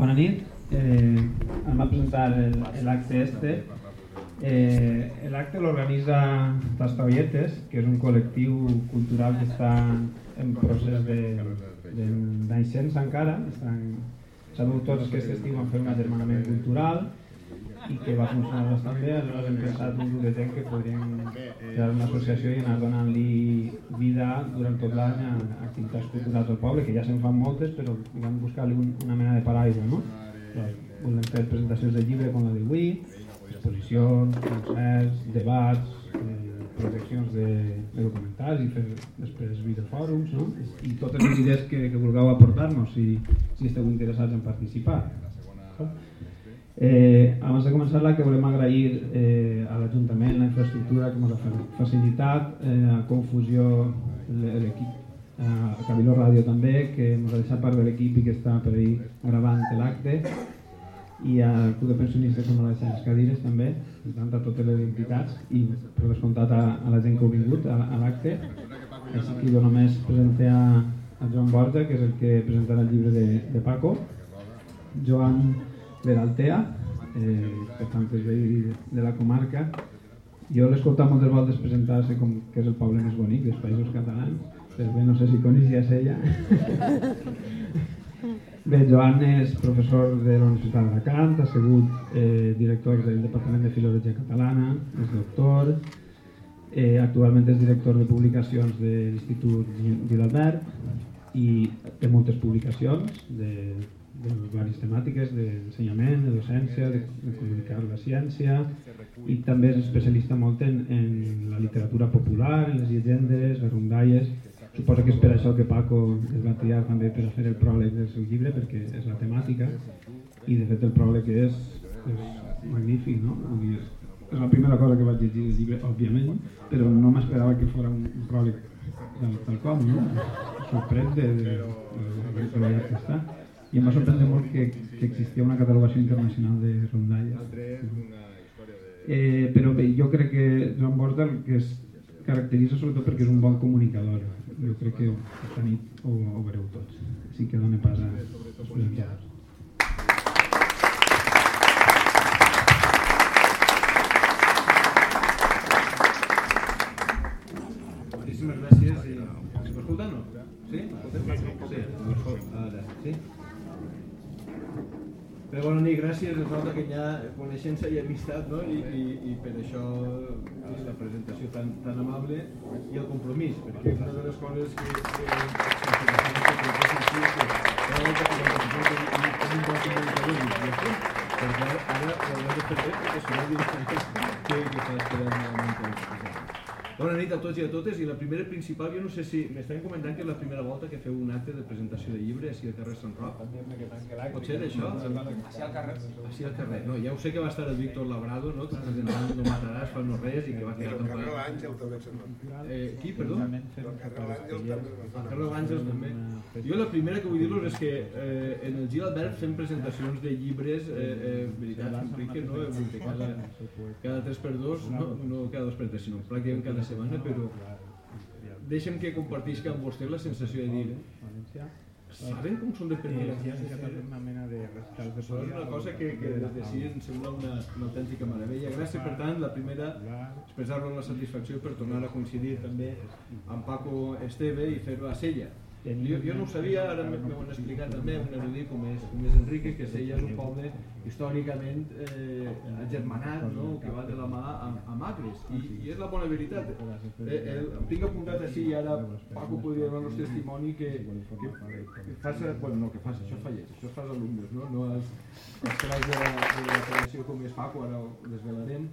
Bona nit. Eh, em va presentar l'acte este. Eh, l'acte l'organitza Tastabietes, que és un col·lectiu cultural que està en procés de, de, d'aixents encara. Estan, sabeu tots que aquest estiu van fer un agermanament cultural i que va funcionar bastant bé, aleshores hem pensat un grup de gent que podríem crear una associació i anar donant-li vida durant tot l'any a activitats culturals del poble, que ja se'n fan moltes, però vam buscar-li un, una mena de paraigua, no? Volem fer presentacions de llibre com la d'avui, exposicions, concerts, debats, eh, projeccions de, de i fer després videofòrums, no? I totes les idees que, que vulgueu aportar-nos si, si esteu interessats en participar. Eh, abans de començar la que volem agrair eh, a l'Ajuntament la infraestructura que ens ha facilitat, eh, a Confusió l'equip, a Cabiló Ràdio també, que ens ha deixat part de l'equip i que està per ahir gravant l'acte, i al Club de Pensionistes que ens ha deixat les cadires també, per tant a totes les entitats i per descomptat a, a la gent que ha vingut a, a l'acte. Així que jo només presenté a, a Joan Borja, que és el que presentarà el llibre de, de Paco, Joan Veraltea, eh, és veí de la comarca. Jo l'he escoltat moltes voltes presentar-se com que és el poble més bonic dels països catalans, però bé, no sé si coneixies ella. bé, Joan és professor de la Universitat d'Alacant, ha sigut eh, director del Departament de Filologia Catalana, és doctor, eh, actualment és director de publicacions de l'Institut Vilalbert i té moltes publicacions de de diverses temàtiques d'ensenyament, de docència, de, de comunicar la ciència i també és especialista molt en, en la literatura popular, en les llegendes, les rondalles. Suposo que és per això que Paco es va triar també per a fer el pròleg del seu llibre, perquè és la temàtica i de fet el pròleg és, és magnífic, no? Dir, és la primera cosa que vaig llegir del llibre, òbviament, però no m'esperava que fos un, pròleg tal, tal com, no? Sorprèn de, de, de, de, de, de que està i em va sorprendre molt que, que existia una catalogació internacional de rondalles. Eh, però bé, jo crec que Joan el que es caracteritza sobretot perquè és un bon comunicador. Jo crec que aquesta nit ho, ho veureu tots. Així que dona pas a les presentadors. Moltíssimes gràcies. I... M'escolta no? Sí? Sí? de bona nit, gràcies, es nota que hi ha coneixença i amistat, no? I, i, i per això la presentació tan, tan amable i el compromís, perquè una de les coses que... que, que perquè ara ho haurem de fer bé, perquè si no, que, que s'ha esperat molt. Bona nit a tots i a totes i la primera principal, jo no sé si m'estan comentant que és la primera volta que feu un acte de presentació de llibre així al carrer Sant Roc. Pot ser això? Així al carrer. Així al carrer. No, ja ho sé que va estar el Víctor Labrado, no? que presentant No mataràs fa no res i que va quedar tan Carrer l'Àngel també se'n eh, Qui, perdó? El carrer l'Àngel també. El carrer l'Àngel també. Jo la primera que vull dir-vos és que eh, en el Gil Albert fem presentacions de llibres, eh, eh, veritat, s'impliquen, no? Cada, cada 3 per 2, no, no cada 2 per 3, sinó pràcticament cada setmana, però deixem que compartisca amb vostè la sensació de dir saben com són de pertinents? una mena de de és una cosa que, que des de si em sembla una, una autèntica meravella. Gràcies, per tant, la primera, expressar-vos la satisfacció per tornar a coincidir també amb Paco Esteve i fer-ho a Sella. Jo, jo no ho sabia, ara m'ho han explicat també un erudit com és, com és Enrique, que Sella és un poble històricament eh, agermanat, no? que va de la mà amb, amb Agres, i, i és la bona veritat. Eh, eh, em tinc apuntat així i ara Paco podria donar el testimoni que, que, que fas, bueno, no, que fas, això fa lleig, això fas alumnes, no, no els, els de la, de la federació com és Paco, ara ho desvelarem.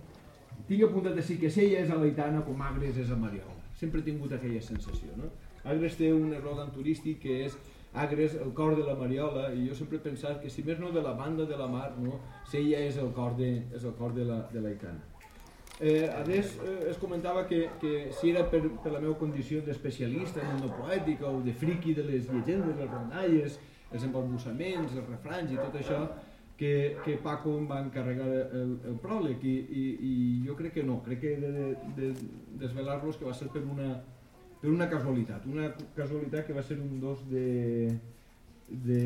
Tinc apuntat així que Sella és a l'Aitana com Agres és a Mariola. Sempre he tingut aquella sensació, no? Agres té un eslògan turístic que és Agres, el cor de la Mariola, i jo sempre he pensat que si més no de la banda de la mar, no, Sella és el cor de, és el cor de la, de la Icana. Eh, a més, eh, es comentava que, que si era per, per la meva condició d'especialista en la poètica o de friqui de les llegendes, les rondalles, els embarbussaments, els refranys i tot això, que, que Paco em va encarregar el, el pròleg i, i, i jo crec que no, crec que he de, de, de desvelar-los que va ser per una, per una casualitat, una casualitat que va ser un 2 de, de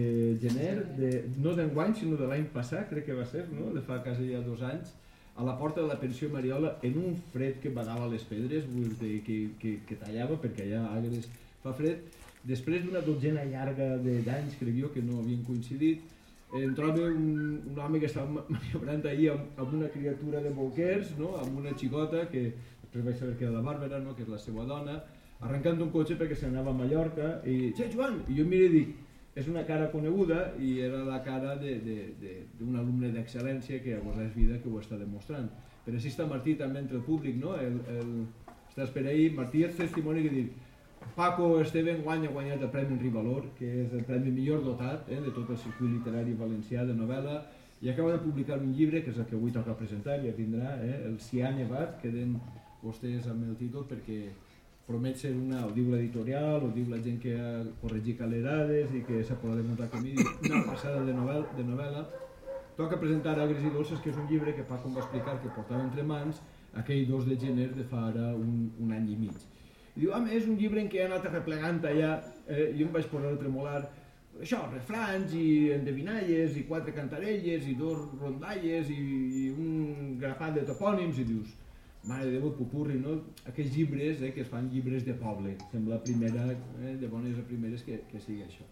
gener, de, no d'enguany, sinó de l'any passat, crec que va ser, no? de fa quasi ja dos anys, a la porta de la pensió Mariola, en un fred que badava les pedres, vull dir, que, que, que tallava, perquè allà a Agres fa fred, després d'una dotzena llarga d'anys, crec jo, que no havien coincidit, em trobo un, un home que estava maniobrant ahir amb, amb una criatura de bolquers, no? amb una xicota, que després vaig saber que era la Bàrbara, no? que és la seva dona, arrencant un cotxe perquè se n'anava a Mallorca, i, Che, Joan! I jo miro i dic, és una cara coneguda i era la cara d'un alumne d'excel·lència que a és vida que ho està demostrant. Però així està Martí també entre el públic, no? El, el, estàs per ahir, Martí és testimoni que diu Paco Esteven guanya guanyat el Premi Rivalor, que és el premi millor dotat eh, de tot el circuit literari valencià de novel·la, i acaba de publicar un llibre, que és el que avui toca presentar, ja tindrà, eh, el ha nevat, queden vostès amb el títol perquè promet ser una, ho diu l'editorial, ho diu la gent que ha corregit calerades i que s'ha pogut muntar camí, una passada de novel·la, de novel·la. Toca presentar Agres i Dolces, que és un llibre que Paco em va explicar que portava entre mans aquell 2 de gener de fa ara un, un any i mig. I diu, home, és un llibre en què he anat arreplegant allà, eh, jo em vaig posar a tremolar, això, refrans i endevinalles i quatre cantarelles i dos rondalles i, i un grapat de topònims i dius, Mare de Déu, el pupurri, no? Aquests llibres eh, que es fan llibres de poble. Sembla primera, eh, de bones a primeres que, que sigui això.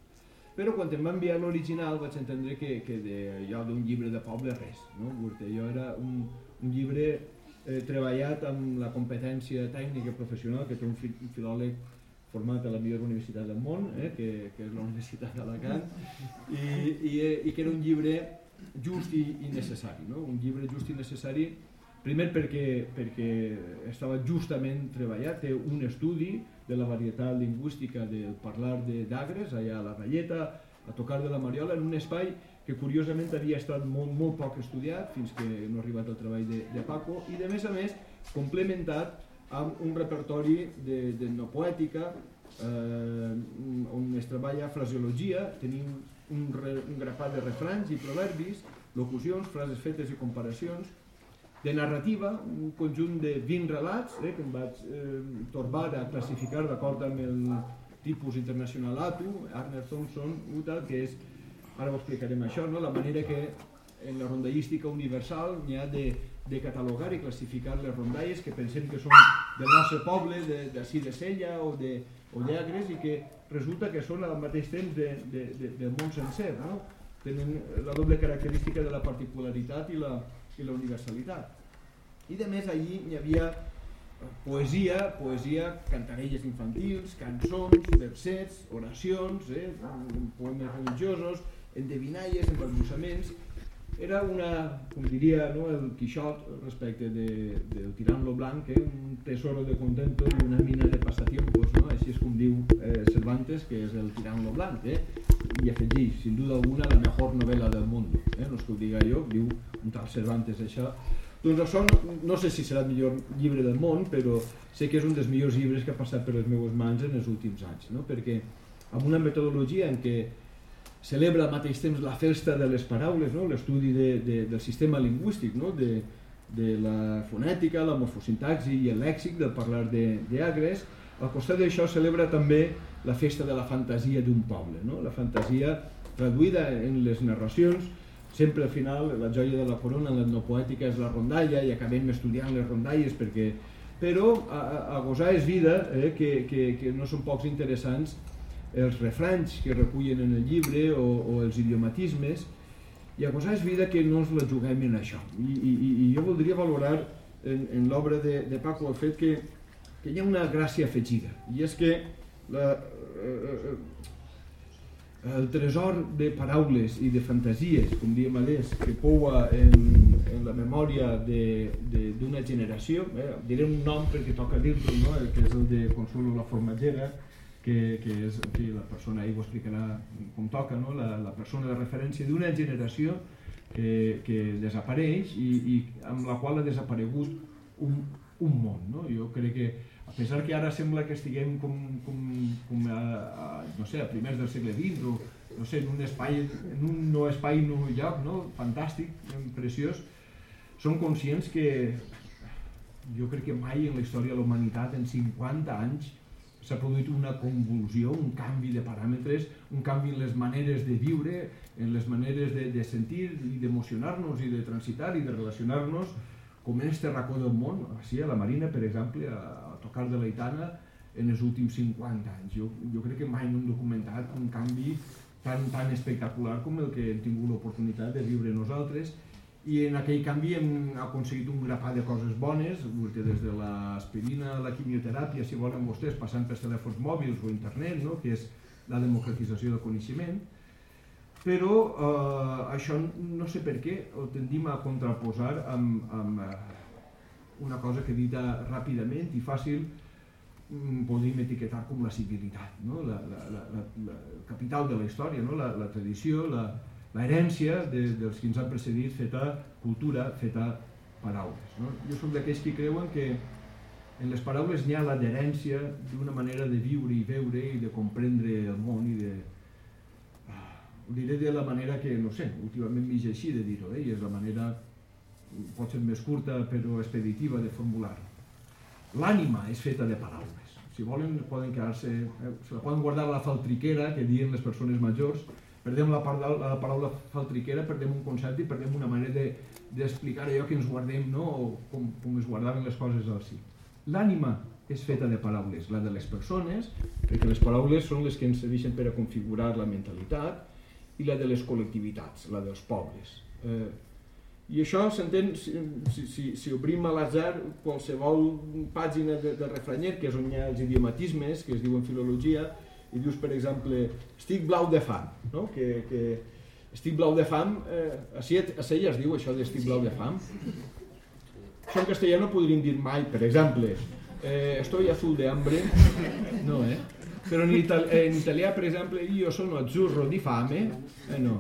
Però quan em va enviar l'original vaig entendre que, que de, jo d'un llibre de poble res. No? Jo era un, un llibre eh, treballat amb la competència tècnica professional que té un, fi, un filòleg format a la millor universitat del món, eh, que, que és la Universitat d'Alacant, i, i, i que era un llibre just i, i necessari, no? un llibre just i necessari Primer perquè, perquè estava justament treballat, té un estudi de la varietat lingüística del parlar d'Agres, allà a la Valleta, a tocar de la Mariola, en un espai que curiosament havia estat molt, molt poc estudiat fins que no ha arribat el treball de, de Paco i de més a més complementat amb un repertori de, de no poètica eh, on es treballa fraseologia, tenim un, re, un grapat de refrans i proverbis, locucions, frases fetes i comparacions, de narrativa, un conjunt de 20 relats eh, que em vaig eh, torbar a classificar d'acord amb el tipus internacional ATU, Arner Thompson, UTA, que és, ara ho explicarem això, no? la manera que en la rondallística universal n'hi ha de, de catalogar i classificar les rondalles que pensem que són del nostre poble, d'ací de, de Sella o de, o d'Agres i que resulta que són al mateix temps de, de, de, del món sencer. No? Tenen la doble característica de la particularitat i la, i la universalitat. I de més allí hi havia eh, poesia, poesia, cantarelles infantils, cançons, versets, oracions, eh, poemes religiosos, endevinalles, embarbussaments. Era una, com diria no, el Quixot respecte de, del Tirant lo Blanc, eh, un tesoro de contento i una mina de passatiempos, no? així és com diu eh, Cervantes, que és el Tirant lo Blanc. Eh? I afegeix, sin duda alguna, la millor novel·la del món. Eh? No és que ho diga jo, diu un tal Cervantes això, doncs això no, no sé si serà el millor llibre del món, però sé que és un dels millors llibres que ha passat per les meves mans en els últims anys, no? perquè amb una metodologia en què celebra al mateix temps la festa de les paraules, no? l'estudi de, de, del sistema lingüístic, no? de, de la fonètica, la morfosintaxi i el lèxic del parlar d'Agres, al costat d'això celebra també la festa de la fantasia d'un poble, no? la fantasia traduïda en les narracions sempre al final la joia de la corona en l'etnopoètica és la rondalla i acabem estudiant les rondalles perquè però a, a gosar és vida eh, que, que, que no són pocs interessants els refranys que recullen en el llibre o, o els idiomatismes i a gosar és vida que no ens la juguem en això i, i, i jo voldria valorar en, en l'obra de, de Paco el fet que, que hi ha una gràcia afegida i és que la, eh, eh, el tresor de paraules i de fantasies, com diem Alès, que poua en, en la memòria d'una generació, eh, diré un nom perquè toca dir-lo, no? que és el de Consuelo la Formatgera, que, que és que la persona, ell ho explicarà com toca, no? la, la persona de referència d'una generació que, que desapareix i, i amb la qual ha desaparegut un, un món. No? Jo crec que a pesar que ara sembla que estiguem com, com, com a, a, no sé, a primers del segle XX o no sé, en un espai, en un no espai, no lloc, no? fantàstic, preciós, som conscients que jo crec que mai en la història de la humanitat, en 50 anys, s'ha produït una convulsió, un canvi de paràmetres, un canvi en les maneres de viure, en les maneres de, de sentir i d'emocionar-nos i de transitar i de relacionar-nos com en este racó del món, així a la Marina, per exemple, a, a tocar de l'Aitana en els últims 50 anys. Jo, jo crec que mai no hem documentat un canvi tan, tan espectacular com el que hem tingut l'oportunitat de viure nosaltres i en aquell canvi hem aconseguit un grapat de coses bones, des de l'aspirina a la quimioteràpia, si volen vostès, passant pels telèfons mòbils o internet, no? que és la democratització del coneixement, però eh, això no sé per què ho tendim a contraposar amb, amb eh, una cosa que dita ràpidament i fàcil mm, podríem etiquetar com la civilitat, no? la, la, la, la, la capital de la història, no? la, la tradició, l'herència de, dels que ens han precedit feta cultura, feta paraules. No? Jo soc d'aquells que creuen que en les paraules n'hi ha l'adherència d'una manera de viure i veure i de comprendre el món i de... Ho diré de la manera que, no sé, últimament m'hi així de dir-ho, eh? i és la manera pot ser més curta però expeditiva de formular-ho. L'ànima és feta de paraules. Si volen poden quedar-se, eh, se la poden guardar a la faltriquera que diuen les persones majors perdem la, paraula, la paraula faltriquera, perdem un concepte i perdem una manera d'explicar de, allò que ens guardem, no? o com, com es guardaven les coses al. L'ànima és feta de paraules, la de les persones, perquè les paraules són les que ens serveixen per a configurar la mentalitat, i la de les col·lectivitats, la dels pobles. Eh, I això s'entén, si, si, si obrim a l'atzar qualsevol pàgina de, de refranyer, que és on hi ha els idiomatismes, que es diuen filologia, i dius, per exemple, estic blau de fam, no? que, que estic blau de fam, eh, a, Sella es diu això d'estic blau de fam. Això en castellà no podríem dir mai, per exemple, eh, estoy azul de hambre, no, eh? Però en, itali en italià, per exemple, io sono azzurro di fame, eh, no.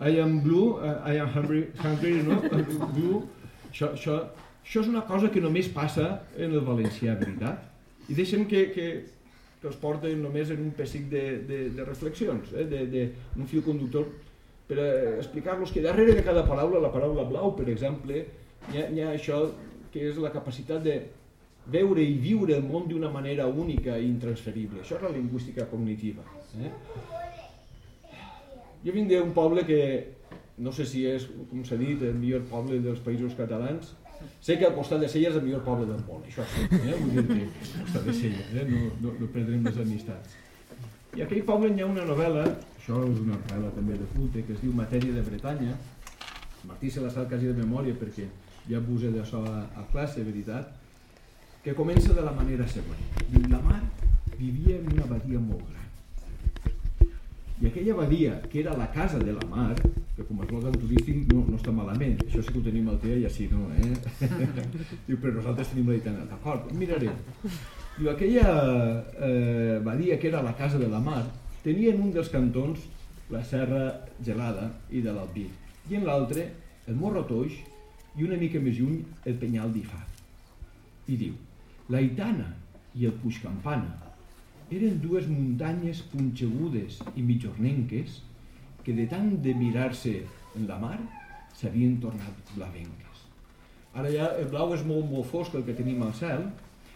I am blue, uh, I am hungry, hungry no? blue. Això, això, això és una cosa que només passa en el valencià, veritat? I deixem que, que, que els porta només en un pessic de, de, de reflexions, eh? de, de, un fil conductor per explicar-los que darrere de cada paraula, la paraula blau, per exemple, hi ha, hi ha això que és la capacitat de veure i viure el món d'una manera única i intransferible. Això és la lingüística cognitiva. Eh? Jo vinc d'un poble que, no sé si és, com s'ha dit, el millor poble dels països catalans, Sé que al costat de Sella és el millor poble del món, això sí, eh? vull dir que al costat de Sella, eh? no, no, no perdrem les amistats. I aquell poble hi ha una novel·la, això és una novel·la també de culte, que es diu Matèria de Bretanya, Martí se la sap quasi de memòria perquè ja abusa d'això a, a classe, veritat, que comença de la manera següent. Diu, la mar vivia en una abadia molt gran i aquella abadia, que era la casa de la mar, que com a eslògan turístic no, no està malament, això sí que ho tenim al TEA i així no, eh? Diu, però nosaltres tenim la itana, d'acord, mirarem. Diu, aquella eh, badia que era la casa de la mar, tenia en un dels cantons la serra gelada i de l'Alpí, i en l'altre el Morro Toix i una mica més lluny el Penyal d'Ifà. I diu, la Itana i el Puig Campana eren dues muntanyes punxegudes i mitjornenques que de tant de mirar-se en la mar s'havien tornat blavenques. Ara ja el blau és molt, molt fosc el que tenim al cel,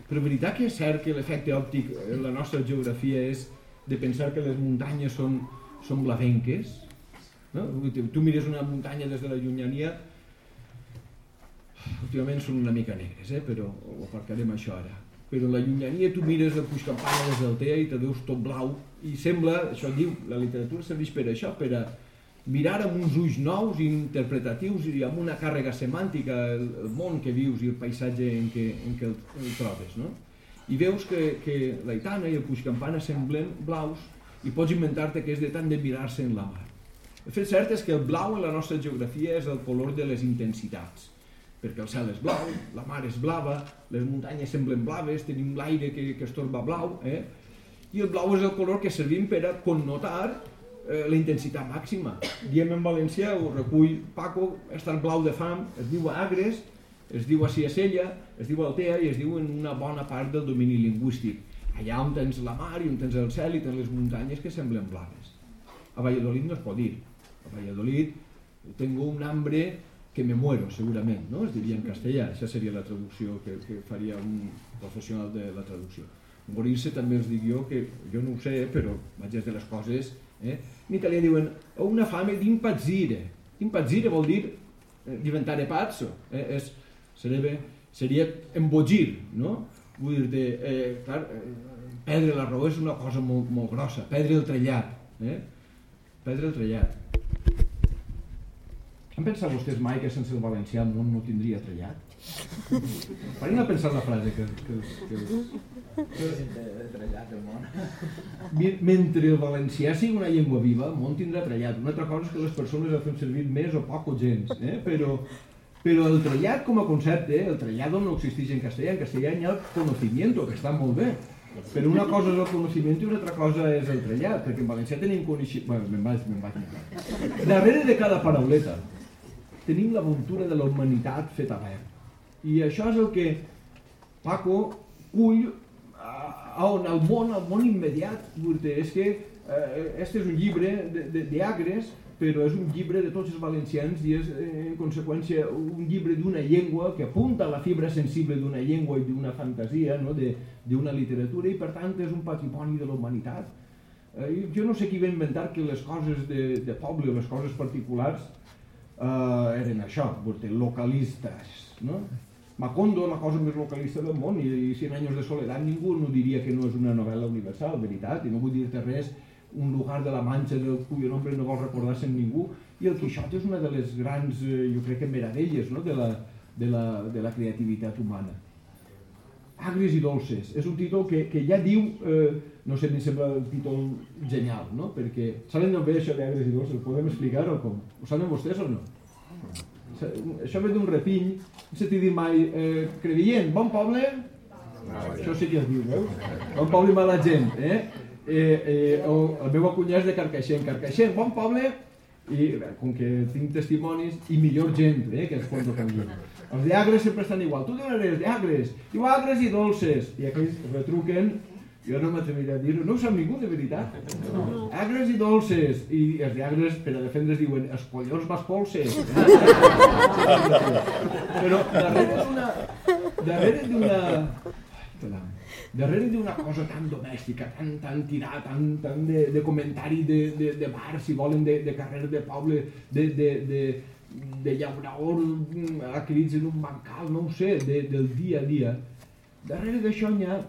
però veritat que és cert que l'efecte òptic en la nostra geografia és de pensar que les muntanyes són, són blavenques? No? Tu mires una muntanya des de la llunyania, últimament són una mica negres, eh? però ho aparcarem això ara però la llunyania tu mires el Puig Campana des del TEA i te veus tot blau i sembla, això diu, la literatura serveix per això, per a mirar amb uns ulls nous interpretatius i amb una càrrega semàntica el, el món que vius i el paisatge en què, en què el, el trobes, no? I veus que, que la Itana i el Puig Campana semblen blaus i pots inventar-te que és de tant de mirar-se en la mar. El fet cert és que el blau en la nostra geografia és el color de les intensitats perquè el cel és blau, la mar és blava, les muntanyes semblen blaves, tenim l'aire que, que es torba blau, eh? i el blau és el color que servim per a connotar eh, la intensitat màxima. Diem en valencià, ho recull Paco, estar blau de fam, es diu a Agres, es diu a Ciacella, es diu a Altea i es diu en una bona part del domini lingüístic. Allà on tens la mar i on tens el cel i tens les muntanyes que semblen blaves. A Valladolid no es pot dir. A Valladolid tengo un hambre que me muero, segurament, no? es diria en castellà, això seria la traducció que, que faria un professional de la traducció. morir-se també els dic jo, que jo no ho sé, però vaig de les coses, eh? in italià diuen una fame d'impazzire, impazzire vol dir eh, diventare pazzo, eh? És, seria, seria embogir, no? Vull dir, de, eh, clar, eh, perdre la raó és una cosa molt, molt grossa, perdre el trellat, eh? perdre el trellat. Han pensat vostès mai que sense el valencià el món no tindria trellat? Parin a pensar la frase que... que, que, que. Mentre el valencià sigui una llengua viva, el món tindrà trellat. Una altra cosa és que les persones el fem servir més o poc o gens, eh? però, però el trellat com a concepte, el trellat no existeix en castellà, en castellà hi ha el conocimiento, que està molt bé, però una cosa és el coneixement i una altra cosa és el trellat, perquè en valencià tenim coneixement... Bueno, me'n vaig, me'n vaig. Darrere de cada parauleta tenim la de la humanitat feta verd. I això és el que Paco cull on el món, el món immediat, és que eh, este és un llibre d'agres, però és un llibre de tots els valencians i és, eh, en conseqüència, un llibre d'una llengua que apunta a la fibra sensible d'una llengua i d'una fantasia, no? d'una literatura, i per tant és un patrimoni de la humanitat. Eh, jo no sé qui va inventar que les coses de, de poble les coses particulars eh, eren això, localistes. No? Macondo, la cosa més localista del món, i, i 100 anys de soledat, ningú no diria que no és una novel·la universal, veritat, i no vull dir-te res, un lugar de la Manxa del cuyo nombre no vol recordar-se ningú, i el Quixot és una de les grans, eh, jo crec que meravelles no? de, la, de, la, de la creativitat humana. Agres i dolces, és un títol que, que ja diu, eh, no sé, em sembla un títol genial, no? perquè saben d'on ve això d'agres i dolces, ho podem explicar o com? Ho saben vostès o no? això ve d'un repiny, no sé dir mai, eh, Crevillent, bon poble? No, això sí que es diu, veus? Bon poble i mala gent, eh? eh, eh, o el meu cunyat és de Carcaixent, Carcaixent, bon poble, i com que tinc testimonis, i millor gent, eh, que els fons canvien. Els d'agres sempre estan igual, tu d'on eres? D'agres, diu agres i dolces, i aquells retruquen jo no m'atreviré a dir-ho, no ho sap ningú de veritat. Agres i dolces, i els d'agres per a defendre's diuen els collons vas polses. Però darrere d'una... Darrere d'una... Darrere d'una cosa tan domèstica, tan, tan tirat, tan, tan de, de comentari de, de, de bar, si volen, de, de carrer de poble, de, de, de, de llaurador a crits en un bancal, no ho sé, de, del dia a dia, darrere d'això hi ha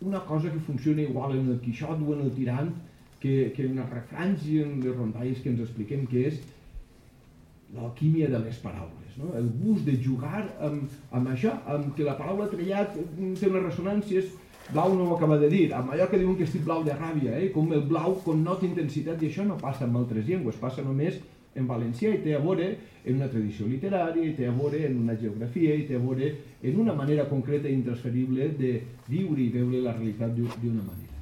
una cosa que funciona igual en el Quixot o en el Tirant que, que en els refranys i en les rondalles que ens expliquem que és l'alquímia de les paraules, no? el gust de jugar amb, amb això, amb que la paraula trellat té unes ressonàncies, blau no ho acaba de dir, amb allò que diuen que estic blau de ràbia, eh? com el blau connota intensitat i això no passa en altres llengües, passa només en valencià i té a veure en una tradició literària, i té a veure en una geografia, i té a veure en una manera concreta i intransferible de viure i veure la realitat d'una manera.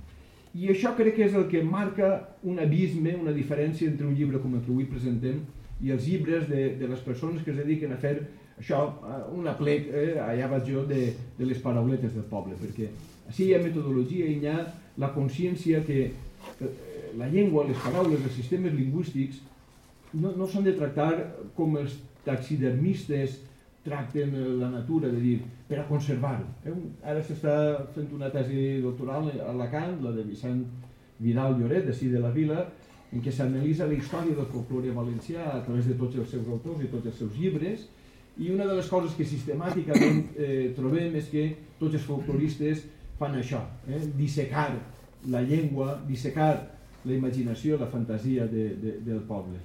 I això crec que és el que marca un abisme, una diferència entre un llibre com el que avui presentem i els llibres de, de les persones que es dediquen a fer això, eh, una plec, eh, allà vaig jo, de, de les parauletes del poble, perquè així hi ha metodologia i hi ha la consciència que eh, la llengua, les paraules, els sistemes lingüístics no, no s'han de tractar com els taxidermistes tracten la natura, de dir, per a conservar-ho. Eh? Ara s'està fent una tesi doctoral a Alacant, la de Vicent Vidal Lloret, d'ací de la Vila, en què s'analitza la història del folklore valencià a través de tots els seus autors i tots els seus llibres, i una de les coses que sistemàticament eh, trobem és que tots els folcloristes fan això, eh? dissecar la llengua, dissecar la imaginació, la fantasia de, de, del poble.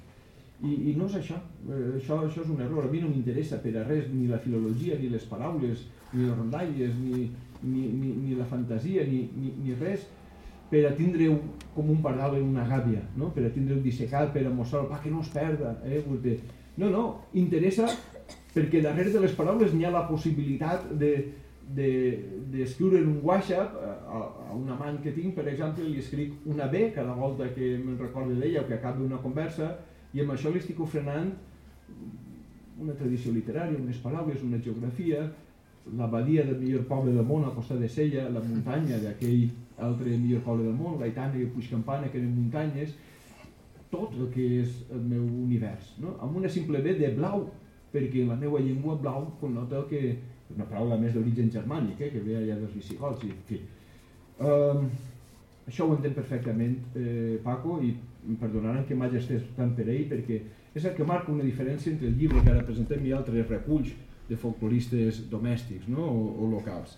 I, I no és això. Eh, això, això és un error. A mi no m'interessa per a res ni la filologia, ni les paraules, ni les rondalles, ni, ni, ni, ni la fantasia, ni, ni, ni res per a tindre com un pardal en una gàbia, no? per a tindre un dissecat, per a mostrar pa que no es perda. Eh? No, no, interessa perquè darrere de les paraules n'hi ha la possibilitat de, d'escriure de, en un WhatsApp a, a un amant que tinc, per exemple, li escric una B cada volta que me'n recordo d'ella o que acabi una conversa i amb això li estic ofrenant una tradició literària, unes paraules, una geografia, l'abadia del millor poble del món a costa de Sella, la muntanya d'aquell altre millor poble del món, Gaitana i Puigcampana, que eren muntanyes, tot el que és el meu univers, no? amb una simple B de blau, perquè la meva llengua blau connota que una paraula més d'origen germànic, eh, que ve allà dels visigots, i, en fi. Um, això ho entenc perfectament, eh, Paco, i em perdonaran que m'hagi estès tant per ell, perquè és el que marca una diferència entre el llibre que ara presentem i altres reculls de folcloristes domèstics no? o, o locals.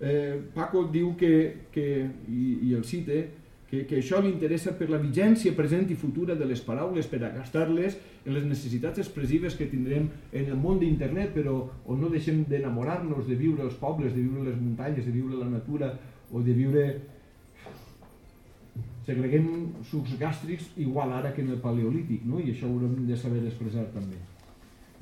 Eh, Paco diu que, que i, i el cite, que, que això li interessa per la vigència present i futura de les paraules, per a gastar-les en les necessitats expressives que tindrem en el món d'internet, però on no deixem d'enamorar-nos de viure els pobles, de viure les muntanyes, de viure la natura o de viure segreguem sucs gàstrics igual ara que en el paleolític, no? i això ho haurem de saber expressar també.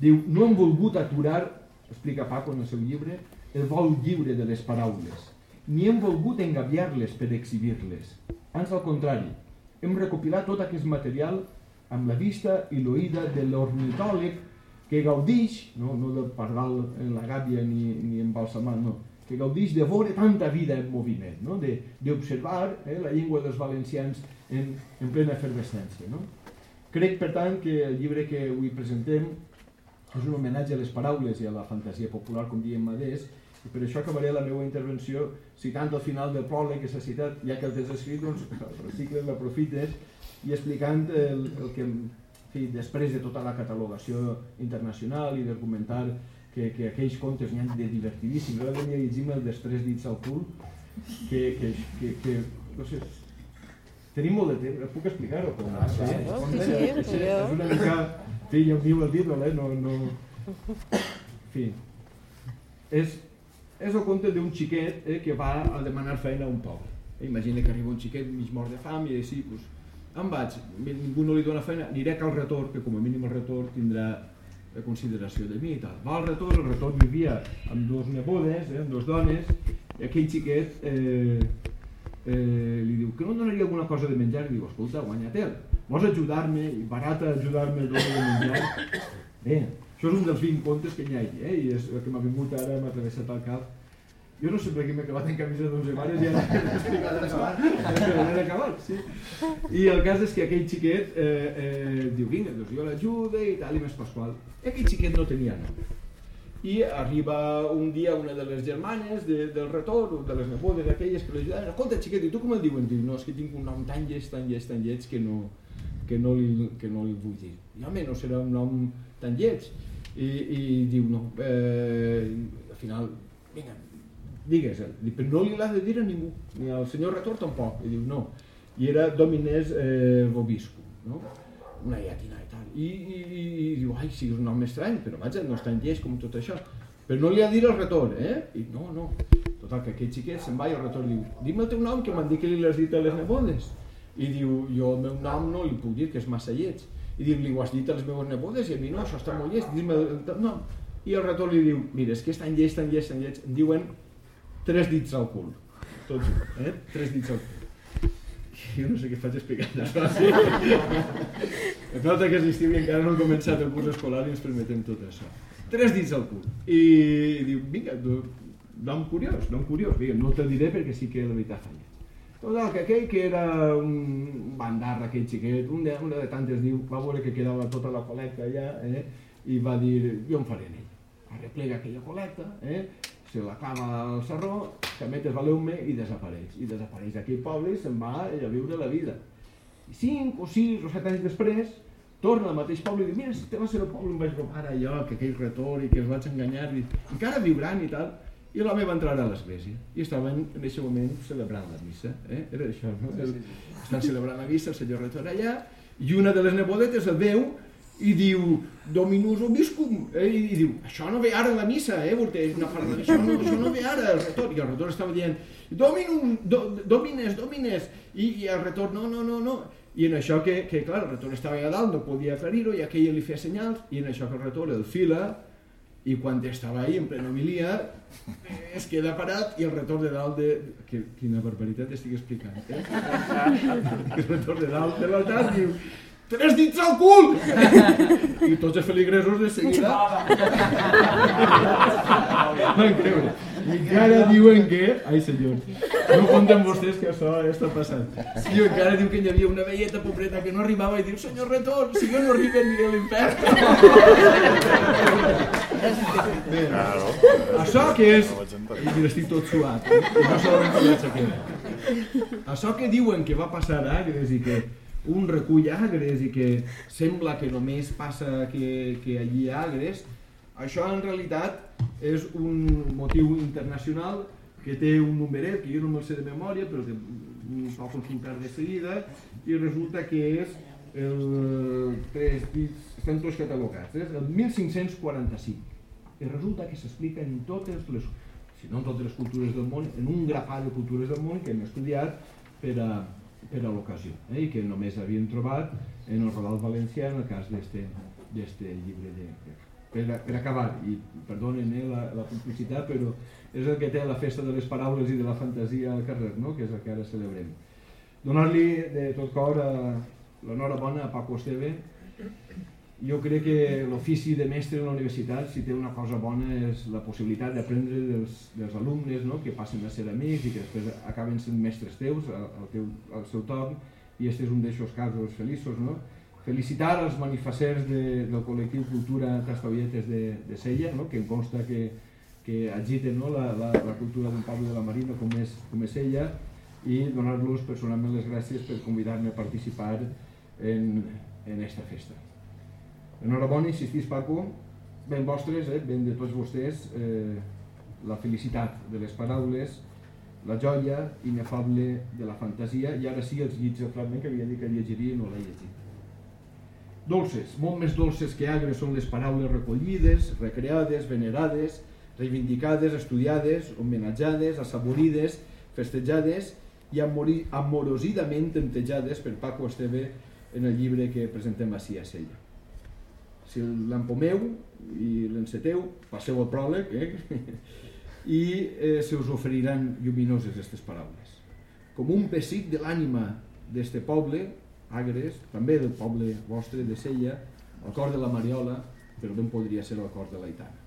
Diu, no hem volgut aturar, explica Paco en el seu llibre, el vol lliure de les paraules, ni hem volgut engaviar-les per exhibir-les. Ans al contrari, hem recopilat tot aquest material amb la vista i l'oïda de l'ornitòleg que gaudix, no, no del pardal en la gàbia ni, ni en balsamant, no, que gaudeix de veure tanta vida en moviment, no? d'observar eh, la llengua dels valencians en, en plena efervescència. No? Crec, per tant, que el llibre que avui presentem és un homenatge a les paraules i a la fantasia popular, com diem Madés, i per això acabaré la meva intervenció citant al final del pròleg que s'ha citat, ja que el tens escrit, doncs el recicles, l'aprofites, i explicant el, el que, en fi, després de tota la catalogació internacional i d'argumentar que, que aquells contes n'hi ha de divertidíssims. Ara venia a llegir-me el dels tres dits al cul, que, que, que, que no sé, tenim molt de temps, puc explicar-ho? Com? Ah, sí, sí, sí, sí, sí, és una mica... Sí, ja ho diu el títol, eh? No, no... En fi, és, és el conte d'un xiquet eh, que va a demanar feina a un poble. Eh, imagina que arriba un xiquet mig mort de fam i així, pues, em vaig, ningú no li dona feina, aniré a cal retor, que com a mínim el retor tindrà de consideració de mi i tal. Va al retorn, el retorn vivia amb dos nebodes, eh, amb dos dones, i aquell xiquet eh, eh, li diu que no donaria alguna cosa de menjar, i diu, escolta, guanya-te'l, vols ajudar-me, i barata ajudar-me a donar de menjar? Bé, això és un dels 20 contes que hi ha, eh, i és el que m'ha vingut ara, m'ha travessat al cap, jo no sé per què m'he acabat en camisa d'11 mares i ara he acabat, he acabat, sí. I el cas és que aquell xiquet eh, eh, diu, vinga, doncs jo l'ajuda i tal, i més Pasqual. Aquell xiquet no tenia nom. I arriba un dia una de les germanes de, del retorn, de les nebodes aquelles que l'ajudaven, escolta xiquet, i tu com el diuen? Diu, no, és que tinc un nom tan lleig, tan lleig, tan lleig que no, que no, li, que no li vull dir. I home, no serà un nom tan lleig. I, i diu, no, eh, al final, vinga, digues-el. Però no li l'ha de dir a ningú, ni al senyor Retor tampoc. I diu, no. I era Dominés eh, Bobisco, no? una llatina i tal. I, i, i, i diu, ai, sí, és un nom estrany, però vaja, no és tan com tot això. Però no li ha dir al retor, eh? I no, no. Total, que aquest xiquet se'n va i el retor diu, dime el teu nom, que m'han dit que li l'has dit a les nebodes. I diu, jo el meu nom no li puc dir, que és massa lleig. I diu, li ho has dit a les meves nebodes i a mi no, això està molt lleig, dime el teu nom. I el retor li diu, mira, és que és tan lleig, tan lleig, tan lleig, em diuen tres dits al cul. Tots, eh? Tres dits al cul. Jo no sé què faig explicant això, sí? Es nota que estiu i encara no hem començat el curs escolar i ens permetem tot això. Tres dits al cul. I, i diu, vinga, nom curiós, nom curiós. Vinga, no te diré perquè sí que la veritat fa lleig. Total, que aquell que era un bandarra, aquell xiquet, un de, una de tantes diu, va veure que quedava tota la col·lecta allà, eh? i va dir, jo em faré en ell. Arreplega aquella col·lecta, eh? Se l'acaba al serró, se met el valeume i desapareix. I desapareix d'aquell poble i se'n va a viure la vida. I cinc o sis o set anys després, torna al mateix poble i diu, mira, este va ser el poble on vaig robar allò, que aquell retor i que els vaig enganyar, i encara viuran i tal. I l'home va entrar a l'església i estaven en aquest moment celebrant la missa. Eh? Era això, no? El, estan celebrant la missa, el senyor retor allà, i una de les nebodetes el veu i diu Dominus obiscum eh? I, diu, això no ve ara a la missa eh, una part això no, això no ve ara el retor, i el retor estava dient Dominum, do, domines, domines i, i el retor, no, no, no, no i en això que, que clar, el retor estava allà dalt no podia aclarir-ho i aquell li feia senyals i en això que el retor el fila i quan estava ahí en plena homilia es queda parat i el retor de dalt de... Que, quina barbaritat estic explicant eh? el retor de dalt de l'altar diu tres dits al cul! I tots els feligresos de seguida van creure. I encara diuen que... Ai senyor, no compten vostès que això està passant. I encara diu que hi havia una velleta pobreta que no arribava i diu senyor Retor, si jo no arribo ni a l'infern. Això que és... I estic tot suat. I no solament. Això que diuen que va passar a Agres i que un recull Agres i que sembla que només passa que, que allí a Agres, això en realitat és un motiu internacional que té un numeret que jo no me'l sé de memòria però que pot consultar de seguida i resulta que és el, tres, estan tots catalogats, és el 1545 i resulta que s'explica en totes les si no en totes les cultures del món, en un grafà de cultures del món que hem estudiat per a, per a l'ocasió eh? i que només havien trobat en el Rodal Valencià en el cas d'este llibre de, per, per acabar, i perdonen eh, la, la publicitat, però és el que té la festa de les paraules i de la fantasia al carrer, no? que és el que ara celebrem. Donar-li de tot cor l'enhorabona a Paco Esteve jo crec que l'ofici de mestre en la universitat, si té una cosa bona, és la possibilitat d'aprendre dels, dels alumnes no? que passen a ser amics i que després acaben sent mestres teus al, teu, al seu torn, i aquest és un d'aixòs casos feliços. No? Felicitar els manifacers de, del col·lectiu Cultura Castavietes de, de Sella, no? que em consta que, que agiten no? la, la, la cultura d'un poble de la Marina com és, com és ella, i donar-los personalment les gràcies per convidar-me a participar en, en esta festa. Enhorabona, insistís Paco, ben vostres, eh, ben de tots vostès, eh, la felicitat de les paraules, la joia inefable de la fantasia, i ara sí els llits el fragment que havia dit que llegiria i no l'he llegit. Dolces, molt més dolces que agres són les paraules recollides, recreades, venerades, reivindicades, estudiades, homenatjades, assaborides, festejades i amorosidament temptejades per Paco Esteve en el llibre que presentem a Sella si l'empomeu i l'enceteu, passeu el pròleg, eh? i eh, se us oferiran lluminoses aquestes paraules. Com un pessic de l'ànima d'este poble, Agres, també del poble vostre de Sella, el cor de la Mariola, però ben podria ser el cor de l'Aitana.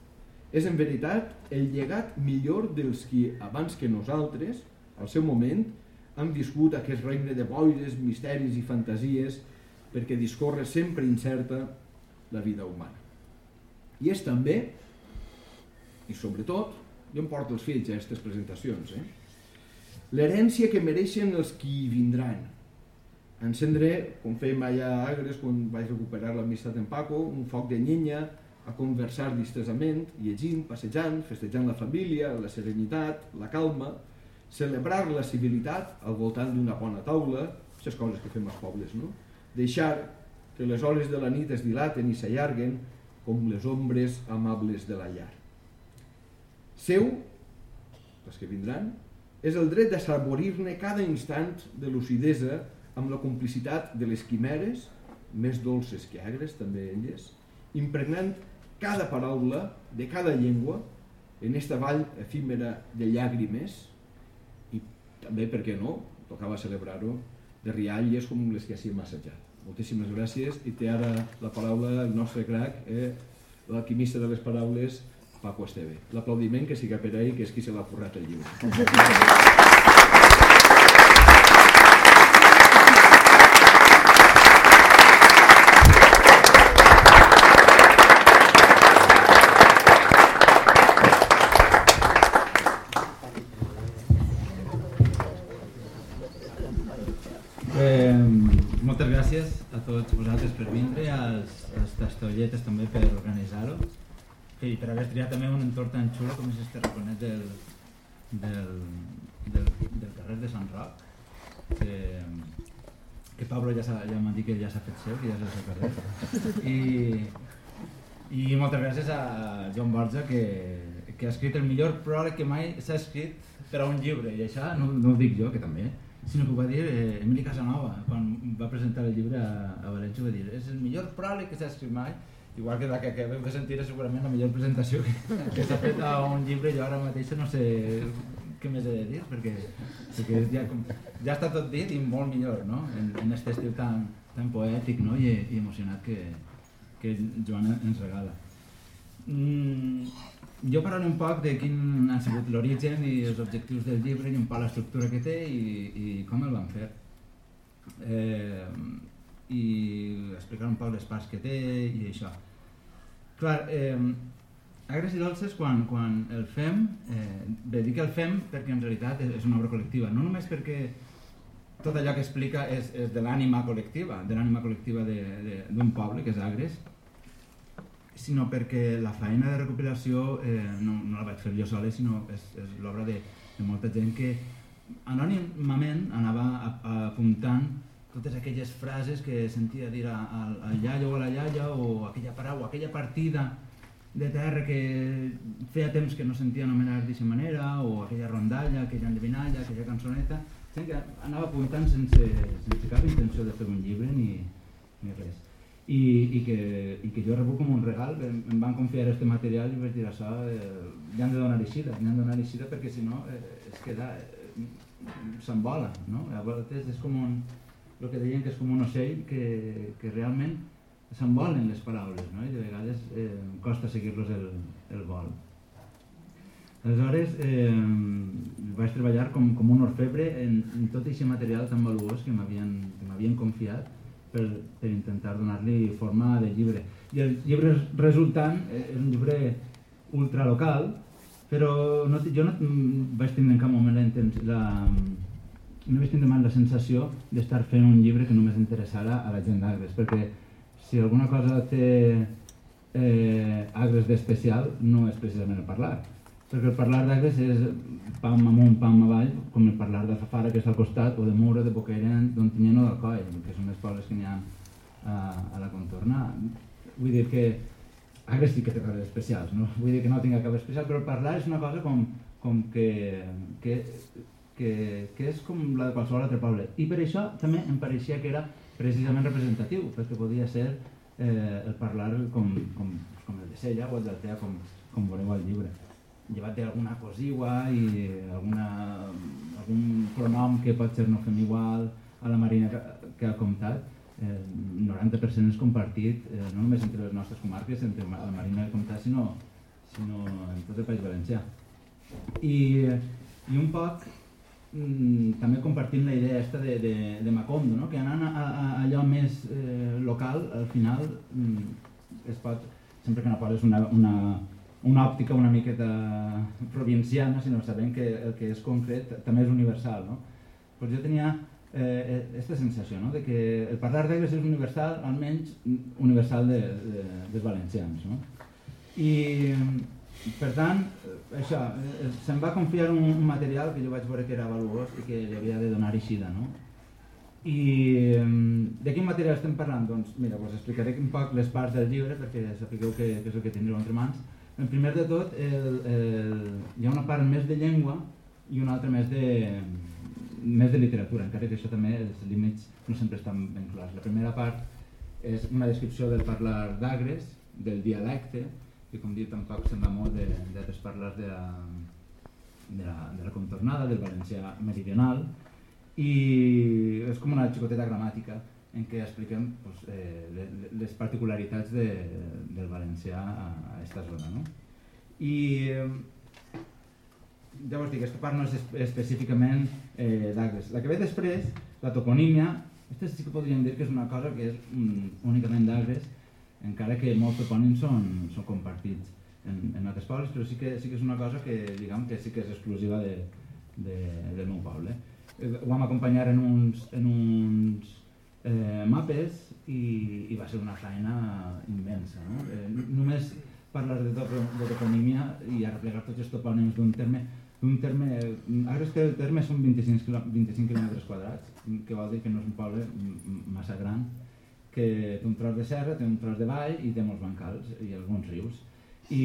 És en veritat el llegat millor dels qui, abans que nosaltres, al seu moment, han viscut aquest regne de boires, misteris i fantasies perquè discorre sempre incerta la vida humana. I és també, i sobretot, jo em porto els fills a aquestes presentacions, eh? l'herència que mereixen els qui vindran. Encendre, com fèiem allà a Agres, quan vaig recuperar l'amistat en Paco, un foc de llenya, a conversar distresament, llegint, passejant, festejant la família, la serenitat, la calma, celebrar la civilitat al voltant d'una bona taula, aquestes coses que fem als pobles, no? Deixar que les hores de la nit es dilaten i s'allarguen com les ombres amables de la llar. Seu, els que vindran, és el dret de saborir-ne cada instant de lucidesa amb la complicitat de les quimeres, més dolces que agres, també elles, impregnant cada paraula de cada llengua en esta vall efímera de llàgrimes i també, per què no, tocava celebrar-ho, de rialles com les que hàgim assajat. Moltíssimes gràcies i té ara la paraula el nostre crac, eh, l'alquimista de les paraules, Paco Esteve. L'aplaudiment que siga per ell, que és qui se l'ha currat el llibre. gràcies a tots vosaltres per vindre, als, als tastolletes també per organitzar-ho i per haver triat també un entorn tan xulo com és este raconet del, del, del, del carrer de Sant Roc que, que Pablo ja, ja m'ha dit que ja s'ha fet seu, que ja s'ha fet carrer. I, i moltes gràcies a Joan Borja que, que ha escrit el millor pròleg que mai s'ha escrit per a un llibre i això no, no ho dic jo, que també sinó que ho va dir eh, Emili Casanova quan va presentar el llibre a, a València va dir és el millor pròleg que s'ha escrit mai igual que la que acabem de sentir és segurament la millor presentació que, que s'ha fet a un llibre jo ara mateix no sé què més he de dir perquè, perquè ja, ja està tot dit i molt millor no? en, en aquest estil tan, tan poètic no? I, i emocionat que, que Joan ens regala mm, jo parlaré un poc de quin ha sigut l'origen i els objectius del llibre i un poc l'estructura que té i, i com el van fer. Eh, I explicar un poc les parts que té i això. Clar, eh, Agres i dolces, quan, quan el fem, eh, bé, dic el fem perquè en realitat és, una obra col·lectiva, no només perquè tot allò que explica és, és de l'ànima col·lectiva, de l'ànima col·lectiva d'un poble, que és Agres, sinó perquè la feina de recopilació eh, no, no la vaig fer jo sola, sinó és, és l'obra de, de molta gent que anònimament anava apuntant totes aquelles frases que sentia dir al, al iaio o a la iaia o aquella paraula, aquella partida de terra que feia temps que no sentia anomenar d'aquesta manera, o aquella rondalla, aquella endevinalla, aquella cançoneta, que anava apuntant sense, sense cap intenció de fer un llibre ni, ni res. I, i, que, i que jo rebu com un regal, em, van confiar aquest material i vaig dir això, eh, li han de donar eixida, li han de donar eixida perquè si no eh, es queda, eh, s'envola, no? A vegades és com un, el que deien que és com un ocell que, que realment s'envolen les paraules no? i de vegades eh, costa seguir-los el, el vol. Aleshores eh, vaig treballar com, com un orfebre en, en tot aquest material tan valuós que m'havien confiat per, per intentar donar-li forma de llibre. I el llibre resultant eh, és un llibre ultralocal, però no, jo no vaig tindre en cap moment la, la, no vaig tindre mai la sensació d'estar fent un llibre que només interessara a la gent d'Agres, perquè si alguna cosa té eh, agres d'especial no és precisament el parlar, perquè parlar d'agres és pam amunt, pam avall, com el parlar de Fafara que és al costat, o de Mura, de Boqueren, d'Ontinyent o d'Alcoi, que són les pobles que n'hi ha a, a la contorna. Vull dir que agres sí que té coses especials, no? vull dir que no tinga cap especial, però parlar és una cosa com, com que, que, que, que és com la de qualsevol altre poble. I per això també em pareixia que era precisament representatiu, perquè podia ser eh, el parlar com, com, com el de Sella o el d'Altea, com, com voleu al llibre. Llevat d'alguna cosigua i alguna, algun pronom que pot ser no fem igual a la Marina que, que ha comptat, eh, 90% és compartit eh, no només entre les nostres comarques, entre la Marina i el Comtat, sinó, sinó en tot el País Valencià. I, i un poc mm, també compartint la idea esta de, de, de Macondo, no? que anant a, a, a allò més eh, local, al final mm, es pot, sempre que no poses una, una, una òptica una miqueta provinciana, sinó sabent que el que és concret també és universal. No? Pues jo tenia aquesta eh, sensació no? de que el parlar d'Egles és universal, almenys universal de, de, dels valencians. No? I per tant, això, eh, se'm va confiar un, un material que jo vaig veure que era valuós i que li havia de donar eixida, no? I de quin material estem parlant? Doncs mira, us explicaré un poc les parts del llibre perquè sapigueu que, que és el que tindreu entre mans. En primer de tot, el, el, hi ha una part més de llengua i una altra més de, més de literatura, encara que això també els límits no sempre estan ben clars. La primera part és una descripció del parlar d'Agres, del dialecte, que com diu tampoc se'n va molt d'altres parles de la, de, la, de la contornada, del valencià meridional, i és com una xicoteta gramàtica en què expliquem pues, eh, les particularitats de, del valencià a aquesta zona. No? I eh, ja vos dic, aquesta part no és específicament eh, d'Agres. La que ve després, la toponímia, aquesta sí que podríem dir que és una cosa que és mm, únicament d'Agres, encara que molts topònims són, són compartits en, en altres pobles, però sí que, sí que és una cosa que, diguem, que sí que és exclusiva de, de, del meu poble. Eh, ho vam acompanyar en uns, en uns eh, mapes i, i va ser una feina immensa. No? Eh, només parlar de, de toponímia i arreplegar tots els topònims d'un terme un terme, ara que el terme són 25, 25 km quadrats, que vol dir que no és un poble massa gran, que té un tros de serra, té un tros de vall i té molts bancals i alguns rius. I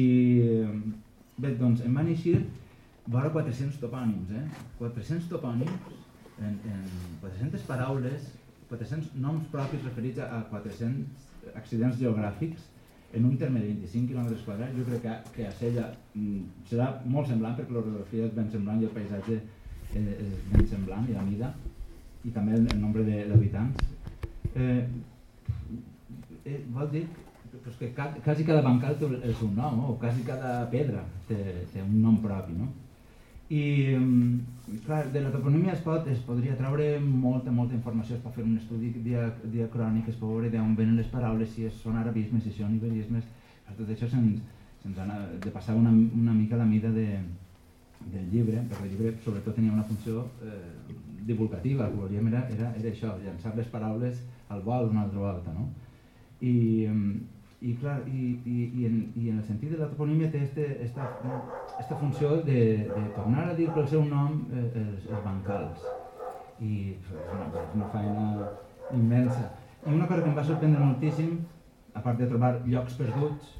bé, doncs em van eixir vora 400 topònims, eh? 400 topònims, en, en 400 paraules, 400 noms propis referits a 400 accidents geogràfics en un terme de 25 km quadrats, jo crec que, que a Sella mm, serà molt semblant perquè l'orografia és ben semblant i el paisatge eh, és ben semblant i la mida i també el, el nombre d'habitants. Eh, eh, vol dir pues que ca, quasi cada bancal té el seu nom, no? o quasi cada pedra té, té un nom propi. No? I clar, de la toponímia es, pot, es podria treure molta, molta informació, es pot fer un estudi dia, diacrònic, es pot veure d'on venen les paraules, si són arabismes, si són iberismes, tot això se'ns se'ns ha de passar una, una mica la mida de, del llibre, perquè el llibre sobretot tenia una funció eh, divulgativa, el que volíem era, era, era això, llançar les paraules al vol una altra volta, no? I, i clar, i, i, i, en, i en el sentit de la toponímia té este, esta, esta funció de, de tornar a dir pel seu nom eh, els, els bancals. I és una, és una feina immensa. I una cosa que em va sorprendre moltíssim, a part de trobar llocs perduts,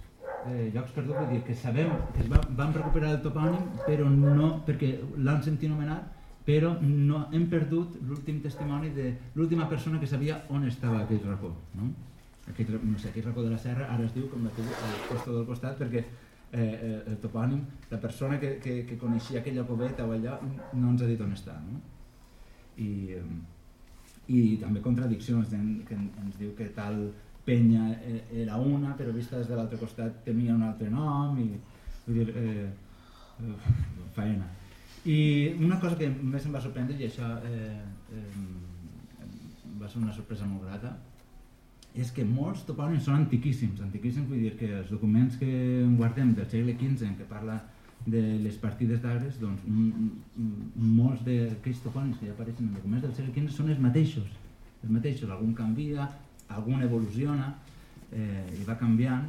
eh, llocs perduts vull dir que sabem que es va, vam recuperar el topònim, però no, perquè l'han sentit anomenat, però no hem perdut l'últim testimoni de l'última persona que sabia on estava aquell racó. No? Aquell, no sé, aquell racó de la serra ara es diu com la costa del costat perquè eh, eh, el topònim, la persona que, que, que coneixia aquella coveta o allà no ens ha dit on està no? I, i també contradiccions que ens diu que tal penya eh, era una però vista des de l'altre costat tenia un altre nom i vull dir eh, eh, faena i una cosa que més em va sorprendre i això eh, eh, va ser una sorpresa molt grata és que molts topònims són antiquíssims, antiquíssims vull dir que els documents que guardem del segle XV en què parla de les partides d'arbres, doncs molts d'aquests topònims que ja apareixen en documents del segle XV són els mateixos, els mateixos, algun canvia, algun evoluciona eh, i va canviant,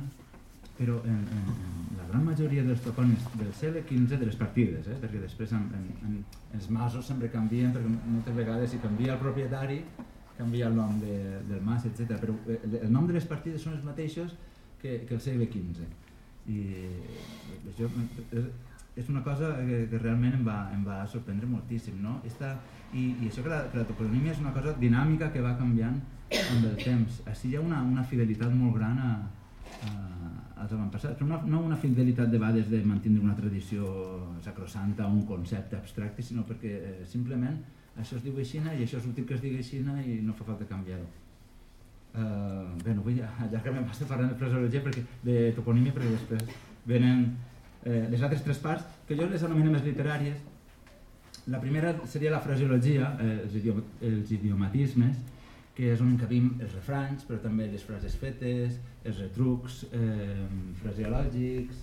però en, en, en la gran majoria dels topònims del segle XV de les partides, eh, perquè després en, en, en, els masos sempre canvien, perquè moltes vegades si canvia el propietari canvia el nom de, del mas, etc. Però eh, el, nom de les partides són els mateixos que, que el segle XV. I això és una cosa que, que realment em va, em va sorprendre moltíssim. No? Esta, i, I això que la, que la toponímia és una cosa dinàmica que va canviant amb el temps. Així hi ha una, una fidelitat molt gran a, a, als avantpassats, però no, no una fidelitat de vegades de mantenir una tradició sacrosanta o un concepte abstracte, sinó perquè eh, simplement això es diu així i això és útil que es digui així i no fa falta canviar-ho. Uh, bé, no vull allargar-me massa parlant de fraseologia perquè, de toponímia perquè després venen eh, les altres tres parts que jo les anomeno més literàries la primera seria la fraseologia eh, els, idiom els idiomatismes que és on encabim els refranys però també les frases fetes els retrucs eh, fraseològics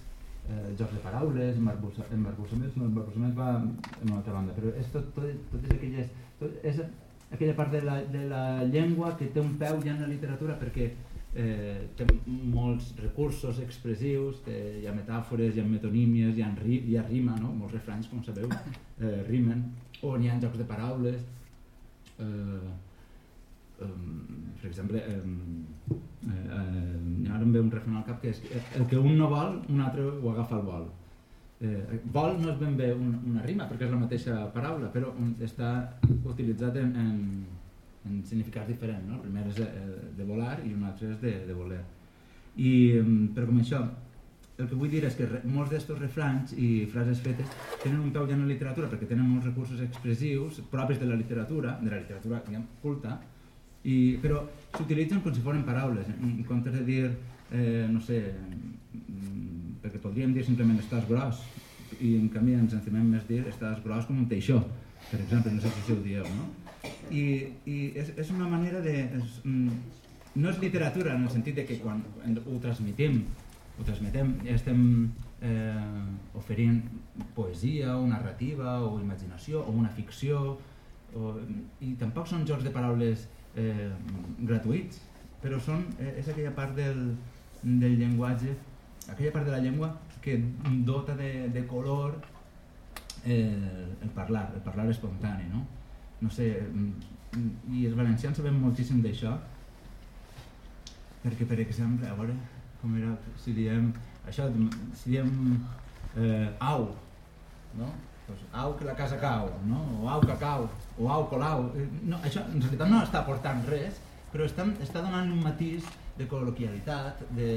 eh, jocs de paraules, embarbussaments, no, embarbussaments va en una altra banda, però és tot, tot, totes aquelles, tot, és aquella part de la, de la llengua que té un peu ja en la literatura perquè eh, té molts recursos expressius, té, hi ha metàfores, hi ha metonímies, hi ha, ri, hi ha rima, no? molts refranys, com sabeu, eh, rimen, o n'hi ha jocs de paraules, eh, um, per exemple, um, eh, eh, ara em ve un refren al cap que és el que un no vol, un altre ho agafa al vol. Eh, vol no és ben bé un, una rima perquè és la mateixa paraula, però està utilitzat en, en, en significats diferents. No? El primer és de, de volar i un altre és de, de voler. I, però com això, el que vull dir és que molts d'aquests refranys i frases fetes tenen un peu ja en la literatura perquè tenen molts recursos expressius propis de la literatura, de la literatura diguem, culta, i, però s'utilitzen com si foren paraules, en comptes de dir, eh, no sé, mm, perquè podríem dir simplement estàs gros, i en canvi ens encimem més dir estàs gros com un teixó, per exemple, no sé si ho dieu, no? I, i és, és una manera de... És, mm, no és literatura en el sentit de que quan ho transmitim, ho transmetem, estem eh, oferint poesia o narrativa o imaginació o una ficció o, i tampoc són jocs de paraules eh, gratuïts, però són, eh, és aquella part del, del llenguatge, aquella part de la llengua que dota de, de color eh, el parlar, el parlar espontani, no? No sé, mm, i els valencians sabem moltíssim d'això, perquè, per exemple, a veure, com era, si diem, això, si diem eh, au, no? Pues, au que la casa cau, no? o au que cau, o au colau. Eh, no, això en realitat no està aportant res, però està, està donant un matís de col·loquialitat, de,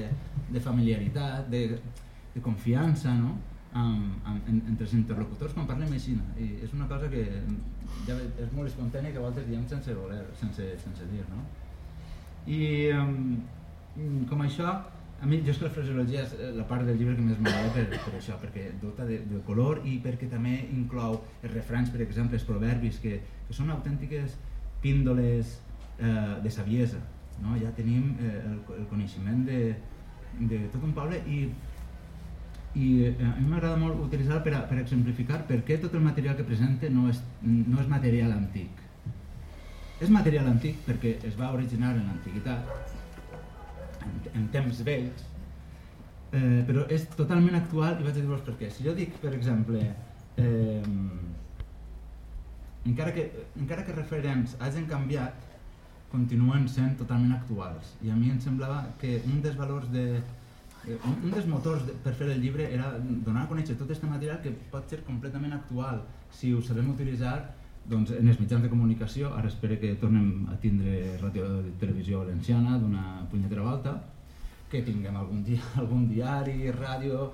de familiaritat, de, de confiança, no? amb, amb, entre els interlocutors quan parlem així. I és una cosa que ja és molt espontània que a vegades diem sense voler, sense, sense dir. No? I um, com això, a mi, jo és que la fraseologia és la part del llibre que més m'agrada per, per això, perquè dota de, de color i perquè també inclou els refranys, per exemple, els proverbis, que, que són autèntiques píndoles eh, de saviesa. No? Ja tenim eh, el, el coneixement de, de tot un poble i i eh, a mi m'agrada molt utilitzar per, a, per exemplificar per què tot el material que presenta no és, no és material antic. És material antic perquè es va originar en l'antiguitat, en, en temps vells, eh, però és totalment actual i vaig dir-vos per què. Si jo dic, per exemple, eh, encara, que, encara que referents hagin canviat, continuen sent totalment actuals. I a mi em semblava que un dels valors de, eh, un, un dels motors de, per fer el llibre era donar a conèixer tot aquest material que pot ser completament actual si ho sabem utilitzar doncs, en els mitjans de comunicació. Ara espero que tornem a tindre ràdio i televisió valenciana d'una punyetera volta, que tinguem algun, dia, algun diari, ràdio,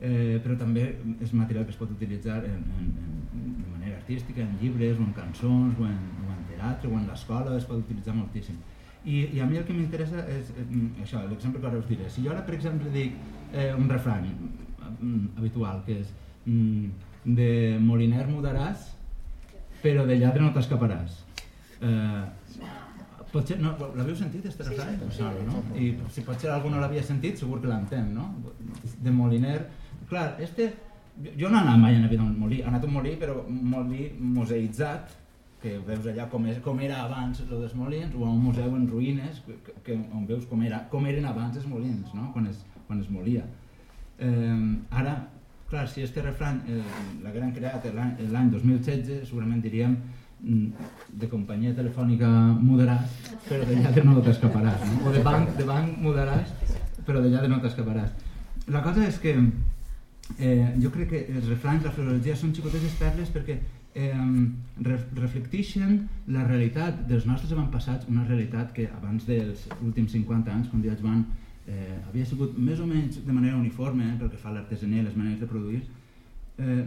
eh, però també és material que es pot utilitzar en, en, en, de manera artística, en llibres, o en cançons, o en, o en teatre, o en l'escola, es pot utilitzar moltíssim. I, i a mi el que m'interessa és eh, això, l'exemple que ara us diré. Si jo ara, per exemple, dic eh, un refrany mm, habitual, que és mm, de moliner mudaràs, però de lladre no t'escaparàs. Eh, potser, no, l'havíeu sentit, este refrany? Sí, sí, no? I si potser algú no l'havia sentit, segur que l'entén, no? De moliner clar, este, jo no he anat mai a vida a un molí, he anat a un molí però un molí museïtzat, que veus allà com, és, com era abans el dels molins, o a un museu en ruïnes, que, que, on veus com, era, com eren abans els molins, no? quan, es, quan es molia. Eh, ara, clar, si este refrany eh, l'hagueren creat l'any 2016, segurament diríem mm, de companyia telefònica mudaràs, però de lladre no t'escaparàs, no? o de banc, de banc mudaràs, però de lladre no t'escaparàs. La cosa és que eh, jo crec que els refranys, la filologia són xicotetes perles perquè eh, reflecteixen la realitat dels nostres avantpassats, una realitat que abans dels últims 50 anys, quan ja van, eh, havia sigut més o menys de manera uniforme eh, pel que fa a l'artesania i les maneres de produir, eh,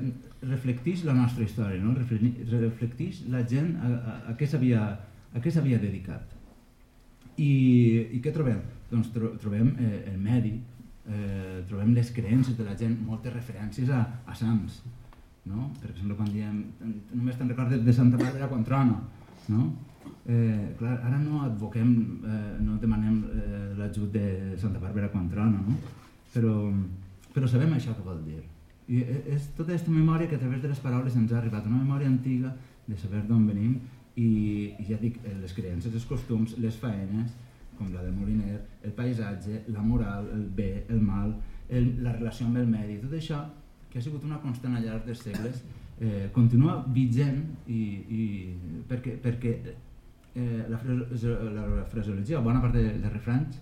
reflecteix la nostra història, no? reflecteix la gent a, a, a què s'havia dedicat. I, I què trobem? Doncs tro, trobem eh, el medi, eh, trobem les creences de la gent, moltes referències a, a sants. No? Per exemple, quan diem, només te'n recordes de Santa Bàrbara quan trona. No? Eh, clar, ara no advoquem, eh, no demanem eh, l'ajut de Santa Bàrbara quan trona, no? però, però sabem això que vol dir. I e, és tota aquesta memòria que a través de les paraules ens ha arribat, una memòria antiga de saber d'on venim i, i ja dic, eh, les creences, els costums, les faenes, com la del Moliner, el paisatge, la moral, el bé, el mal, el, la relació amb el medi, tot això que ha sigut una constant al llarg dels segles, eh, continua vigent i, i perquè, perquè eh, la, la, fraseologia, bona part de, de refranys,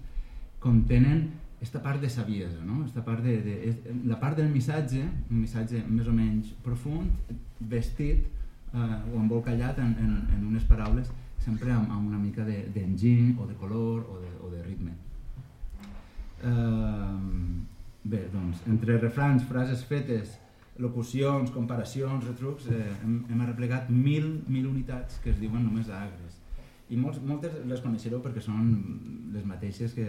contenen aquesta part de saviesa, no? esta part de, de, la part del missatge, un missatge més o menys profund, vestit eh, o embolcallat en, en, en unes paraules sempre amb, amb una mica d'enginy de, o de color o de, o de ritme. Uh, bé, doncs, entre refrans, frases fetes, locucions, comparacions, retrucs, eh, hem, hem arreplegat mil, mil unitats que es diuen només agres. I molts, moltes les coneixereu perquè són les mateixes que,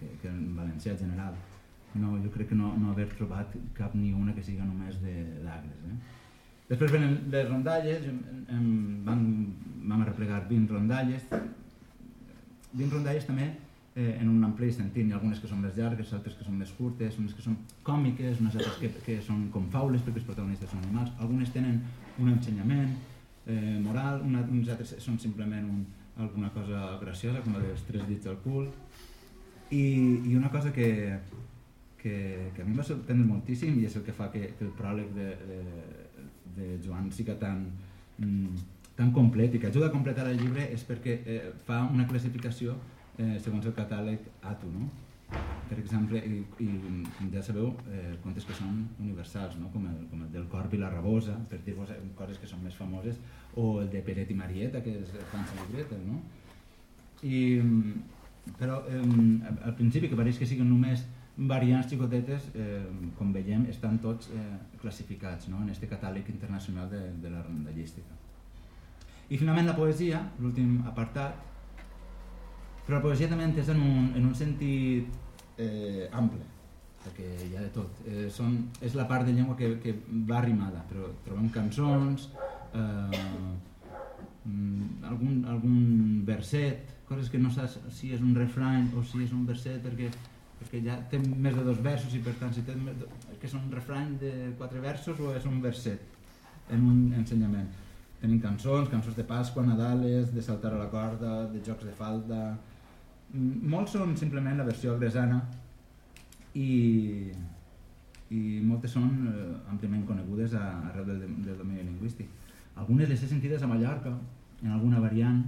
que, que en valencià general. No, jo crec que no, no haver trobat cap ni una que siga només d'agres. Eh? Després venen les rondalles, em, em, vam, vam arreplegar 20 rondalles, 20 rondalles també eh, en un ampli sentit, hi ha algunes que són més llargues, altres que són més curtes, unes que són còmiques, unes altres que, que són com faules perquè els protagonistes són animals, algunes tenen un ensenyament eh, moral, una, uns altres són simplement un, alguna cosa graciosa, com els tres dits al cul, i, i una cosa que, que, que a mi em va sorprendre moltíssim i és el que fa que, que el pròleg de, de, de Joan siga tan, mm, tan complet i que ajuda a completar el llibre és perquè eh, fa una classificació eh, segons el catàleg ATU, no? Per exemple, i, i ja sabeu, eh, contes que són universals, no? com, el, com el del Corb i la Rabosa, per dir-vos coses que són més famoses, o el de Peret i Marieta, que és França Libreta, no? I, però eh, al principi, que pareix que siguin només variants xicotetes, eh, com veiem, estan tots eh, classificats no? en aquest catàleg internacional de, de la rondallística. I finalment la poesia, l'últim apartat, però la poesia també entesa en un, en un sentit eh, ample, perquè hi ha de tot. Eh, són, és la part de llengua que, que va arrimada, però trobem cançons, eh, mm, algun, algun verset, coses que no saps si és un refrany o si és un verset, perquè perquè ja té més de dos versos i per tant si té més de, que és un refrany de quatre versos o és un verset en un ensenyament tenim cançons, cançons de Pasqua, Nadales, de saltar a la corda, de jocs de falda molts són simplement la versió agresana i, i moltes són eh, àmpliament conegudes a, arreu del, del domini lingüístic. Algunes les he sentides a Mallorca en alguna variant.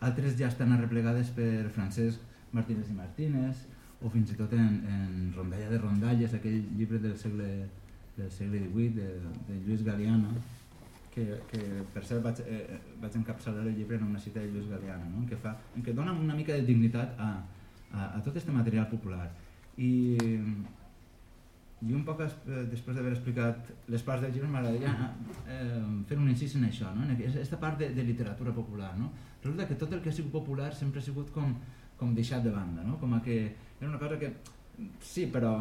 Altres ja estan arreplegades per Francesc Martínez i Martínez o fins i tot en, en Rondalla de Rondalles aquell llibre del segle, del segle XVIII de, de Lluís Galiana que, que per cert vaig, eh, vaig encapçalar el llibre en una cita de Lluís Galeana, no? que, fa, en què dona una mica de dignitat a, a, a tot aquest material popular. I, i un poc eh, després d'haver explicat les parts del llibre m'agradaria eh, fer un incís en això, no? en aquesta part de, de literatura popular. No? Resulta que tot el que ha sigut popular sempre ha sigut com, com deixat de banda, no? com a que era una cosa que sí, però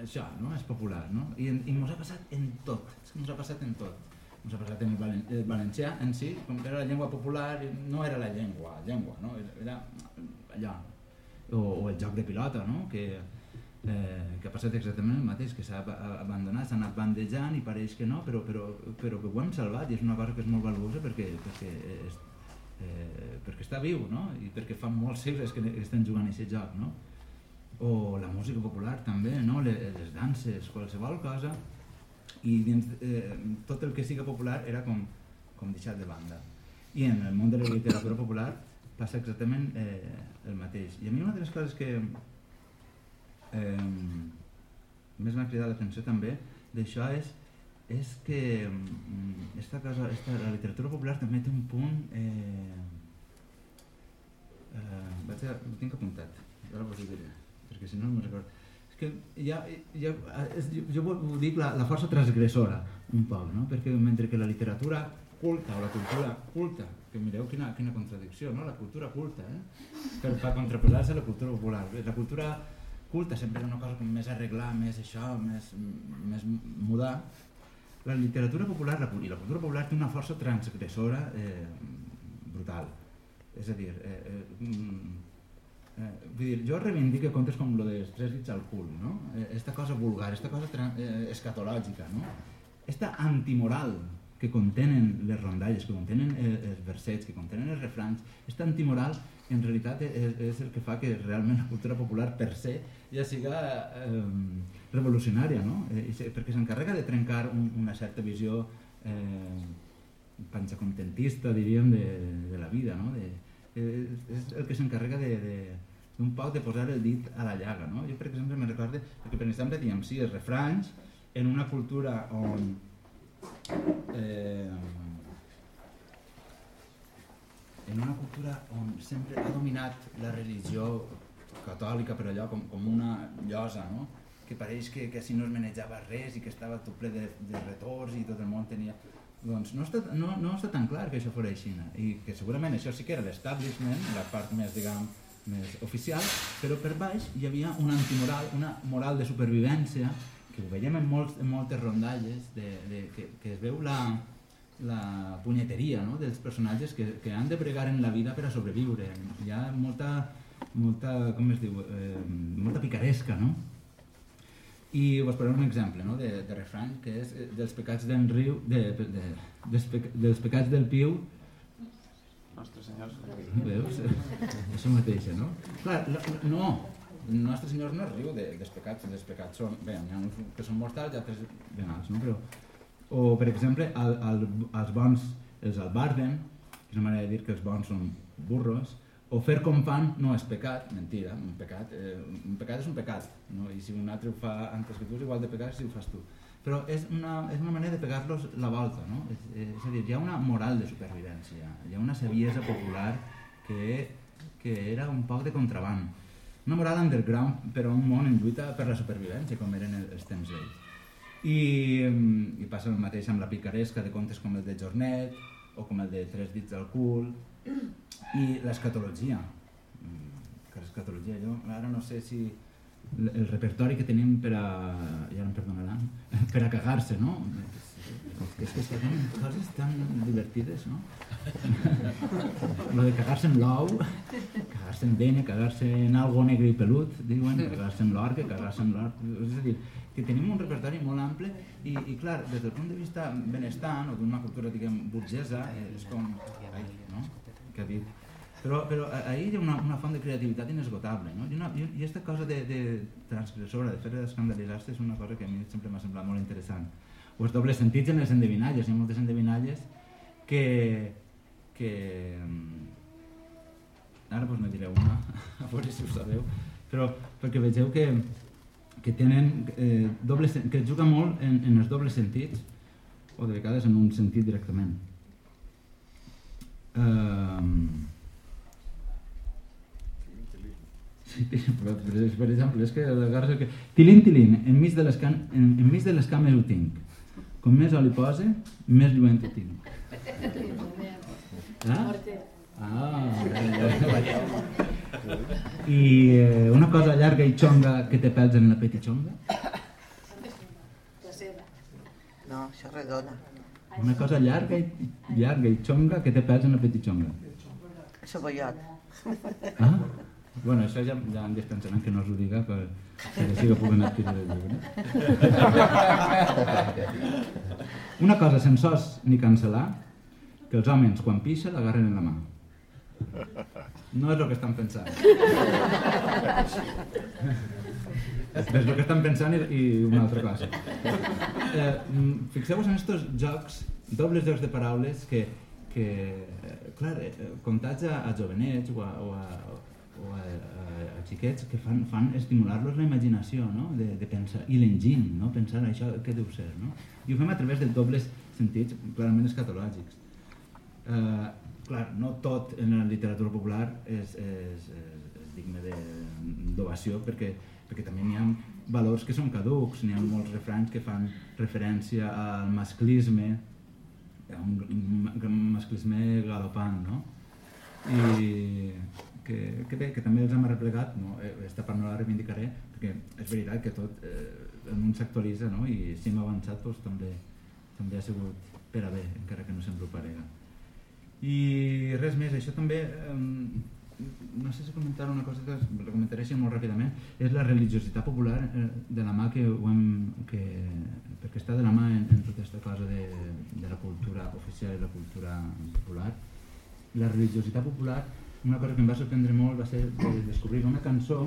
això no? és popular. No? I, i ens ha passat en tot, ens ha passat en tot ens ha passat en el, el valencià en si, com que era la llengua popular, no era la llengua, llengua, no? era allò, o, o el joc de pilota, no? que, eh, que ha passat exactament el mateix, que s'ha abandonat, s'ha anat bandejant i pareix que no, però, però, però que ho hem salvat i és una cosa que és molt valuosa perquè, perquè, és, eh, perquè està viu no? i perquè fa molts segles que estan jugant aquest joc. No? O la música popular també, no? les, les danses, qualsevol cosa i dins, eh, tot el que siga popular era com, com deixat de banda. I en el món de la literatura popular passa exactament eh, el mateix. I a mi una de les coses que eh, més m'ha cridat l'atenció també d'això és, és que mm, esta cosa, esta, la literatura popular també té un punt eh, eh, vaig a, ho tinc apuntat ara vos ho diré perquè si no no me'n recordo que ja, ja, jo ho dic la, la força transgressora un poc, no? perquè mentre que la literatura culta o la cultura culta, que mireu quina, quina contradicció, no? la cultura culta, eh? per, per contraposar-se a la cultura popular. La cultura culta sempre és una cosa com més arreglar, més això, més, més mudar. La literatura popular la, i la cultura popular té una força transgressora eh, brutal. És a dir, eh, eh, Eh, vull dir, jo reivindico contes com lo dels tres dits al cul, no? Eh, esta cosa vulgar, esta cosa eh, escatològica, no? Esta antimoral que contenen les rondalles, que contenen eh, els versets, que contenen els refrans, esta antimoral en realitat és, és el que fa que realment la cultura popular per se ja siga eh, revolucionària, no? Eh, perquè s'encarrega de trencar un, una certa visió eh, panxacontentista, diríem, de, de la vida, no? De, eh, és el que s'encarrega de, de, un poc de posar el dit a la llaga. No? Jo, per exemple, me recordo, perquè per exemple diem sí, els refranys, en una cultura on eh, en una cultura on sempre ha dominat la religió catòlica per allò com, com una llosa, no? que pareix que, que si no es manejava res i que estava tot ple de, de retors i tot el món tenia... Doncs no està, no, no està tan clar que això fos així i que segurament això sí que era l'establishment, la part més, diguem, més oficial, però per baix hi havia una antimoral, una moral de supervivència, que ho veiem en, molts, en moltes rondalles, de, de, que, que es veu la, la punyeteria no? dels personatges que, que han de bregar en la vida per a sobreviure. Hi ha molta, molta com es diu, eh, molta picaresca, no? I us posaré un exemple no? de, de refrany, que és eh, dels pecats d'en Riu, de, de, de, dels, pe, dels pecats del Piu, nostre Senyor Veus? Això mateix, no? Clar, no, Nostre Senyor no es riu de, dels pecats, dels pecats són, bé, hi ha uns que són mortals i altres benals, no? Però, o, per exemple, el, el, els bons els albarden, que és una manera de dir que els bons són burros, o fer com fan no és pecat, mentida, un pecat, eh, un pecat és un pecat, no? i si un altre ho fa antes que tu és igual de pecat si ho fas tu però és una, és una manera de pegar-los la volta, no? És, és a dir, hi ha una moral de supervivència, hi ha una saviesa popular que, que era un poc de contraband. Una moral underground, però un món en lluita per la supervivència, com eren els temps d'ells. I, I passa el mateix amb la picaresca de contes com el de Jornet, o com el de Tres dits al cul, i l'escatologia. Mm, que l'escatologia, jo ara no sé si el repertori que tenim per a, ja no em perdonaran, per a cagar-se, no? És que tenen coses tan divertides, no? Lo de cagar-se en l'ou, cagar cagar-se en Dene, cagar-se en algo negre i pelut, diuen, cagar-se en l'orca, cagar-se en l'orca... És a dir, que tenim un repertori molt ample i, i clar, des del punt de vista benestant o d'una cultura, diguem, burgesa, eh, és com... Que ha dit? Però, però ahir hi ha una, una font de creativitat inesgotable, no? I, una, i, i aquesta cosa de, de transgressora, de fer escandalitzar-se, és una cosa que a mi sempre m'ha semblat molt interessant. O els dobles sentits en les endevinalles, hi ha moltes endevinalles que, que ara doncs ne diré una, a veure si ho sabeu, però perquè vegeu que, que tenen eh, doble, que juga molt en, en els dobles sentits o de vegades en un sentit directament. Um, sí, però, per exemple, és que agarres que... Tilín, tilín, enmig de les, can... en, enmig de les cames ho tinc. Com més oli posa, més lluent ho tinc. Ah? Ah, I eh, una cosa llarga i xonga que te pels en la petitxonga? No, això redona. Una cosa llarga i, llarga i xonga que te pels en la petitxonga. Cebollot. Ah? Bueno, això ja, ja em descansaran que no us ho diga per, per així que puguen adquirir el llibre. Una cosa sense sos ni cancel·lar, que els homes quan pixen l'agarren en la mà. No és el que estan pensant. és el que estan pensant i, i una altra cosa. Eh, mm, Fixeu-vos en aquests jocs, dobles jocs de paraules que, que eh, clar, eh, comptats a, a jovenets o a, o a, o a, a, a xiquets que fan, fan estimular-los la imaginació, no? de, de pensar, i l'enginy, no? pensar això què deu ser. No? I ho fem a través de dobles sentits, clarament escatològics. Eh, clar, no tot en la literatura popular és, és, és, és digne d'ovació perquè, perquè també n'hi ha valors que són caducs, n'hi ha molts refranys que fan referència al masclisme, a un, un masclisme galopant, no? I que, que bé, que també els hem arreplegat, no? aquesta part no la reivindicaré, perquè és veritat que tot eh, el món s'actualitza no? i si hem avançat doncs, també, també ha sigut per a bé, encara que no sempre ho parega. I res més, això també, eh, no sé si comentar una cosa que la comentaré així molt ràpidament, és la religiositat popular eh, de la mà que ho hem, que, perquè està de la mà en, en tota aquesta cosa de, de la cultura oficial i la cultura popular. La religiositat popular, una cosa que em va sorprendre molt va ser descobrir una cançó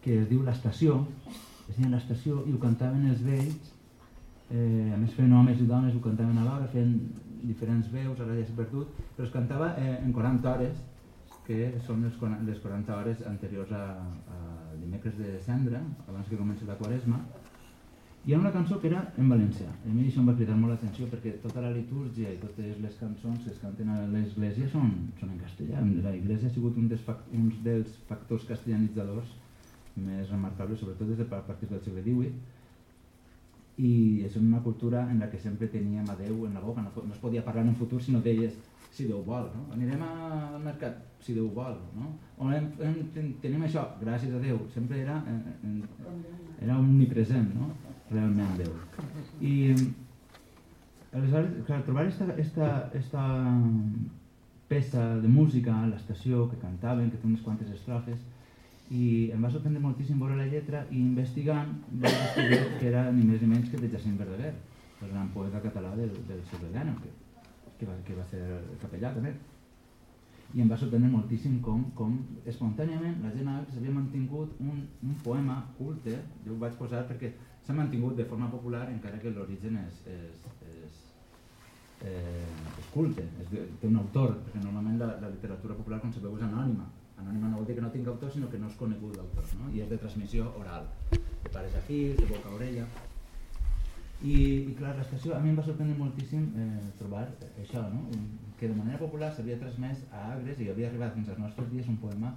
que es diu L'Estació, es deia L'Estació i ho cantaven els vells, eh, a més feien homes i dones, ho cantaven alhora, feien diferents veus, ara ja s'ha perdut, però es cantava eh, en 40 hores, que són les, les 40 hores anteriors a, a dimecres de cendra, abans que comenci la quaresma, hi ha una cançó que era en valencià. A mi això em va cridar molt l'atenció perquè tota la litúrgia i totes les cançons que es canten a l'església són, són en castellà. La iglesia ha sigut un dels, un dels factors castellanitzadors més remarcables, sobretot des de partir del segle XVIII, i és una cultura en la que sempre teníem a Déu en la boca, no, no es podia parlar en un futur si no deies si Déu vol, no? anirem al mercat si Déu vol, no? o hem, hem, tenim això, gràcies a Déu, sempre era, en, era omnipresent, no? realment Déu. I aleshores, clar, trobar esta, esta, esta peça de música a l'estació que cantaven, que té unes quantes estrofes, i em va sorprendre moltíssim veure la lletra i investigant vaig descobrir que era ni més ni menys que de Jacint Verdaguer, el gran poeta català del, del segle XIX, que, va, que va ser capellà també. I em va sorprendre moltíssim com, com espontàniament la gent s'havia mantingut un, un poema culte, jo ho vaig posar perquè s'ha mantingut de forma popular encara que l'origen és, és, és, eh, és culte, és, té un autor, perquè normalment la, la literatura popular com sabeu és anònima, Anònima no vol dir que no tingui autor, sinó que no és conegut l'autor, no? i és de transmissió oral, de pares a fills, de boca a orella. I, i clar, l'estació a mi em va sorprendre moltíssim eh, trobar això, no? que de manera popular s'havia transmès a Agres i havia arribat fins als nostres dies un poema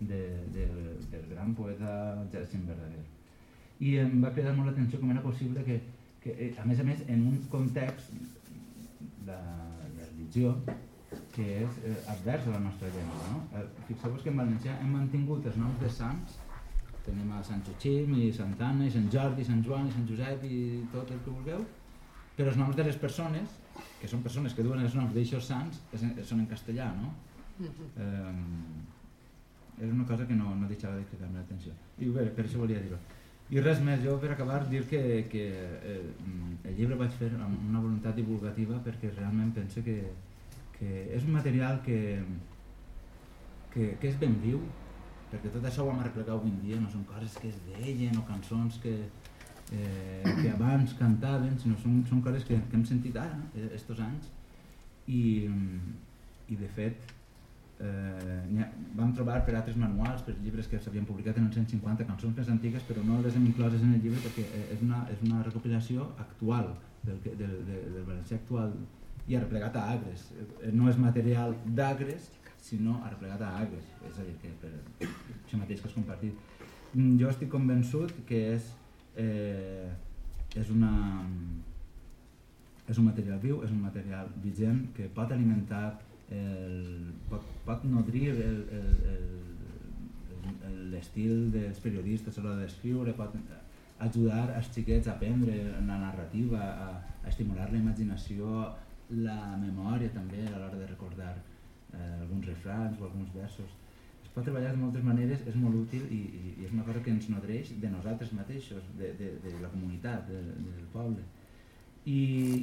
de, de, del gran poeta Jacint Verdaguer. I em va cridar molt l'atenció com era possible que, que, eh, a més a més, en un context de, de religió, que és eh, advers a la nostra llengua. No? Eh, Fixeu-vos que en valencià hem mantingut els noms de sants, tenim a Sant Xochim i Sant Anna i Sant Jordi, Sant Joan i Sant Josep i tot el que vulgueu, però els noms de les persones, que són persones que duen els noms d'aixòs sants, són en castellà, no? Eh, és una cosa que no, no deixava de cridar-me l'atenció. I bé, per això volia dir-ho. I res més, jo per acabar dir que, que eh, el llibre vaig fer amb una voluntat divulgativa perquè realment penso que, que és un material que, que, que és ben viu, perquè tot això ho vam arreplegar avui dia, no són coses que es deien o cançons que, eh, que abans cantaven, sinó són, són coses que, que hem sentit ara, aquests anys, i, i de fet eh, ha, vam trobar per altres manuals, per llibres que s'havien publicat en els 150 cançons més antigues, però no les hem incloses en el llibre perquè eh, és una, és una recopilació actual, del, del, del, del valencià actual, i arreplegat a Agres. Eh, no és material d'Agres, sinó arreplegat a Agres, és a dir, que per això mateix que has compartit. Mm, jo estic convençut que és, eh, és una és un material viu, és un material vigent que pot alimentar el, pot, pot nodrir l'estil dels periodistes a l'hora d'escriure, pot ajudar els xiquets a aprendre la narrativa, a, a estimular la imaginació, la memòria també a l'hora de recordar eh, alguns refrans o alguns versos. Es pot treballar de moltes maneres, és molt útil i, i, i és una cosa que ens nodreix de nosaltres mateixos, de, de, de la comunitat, de, del poble. I,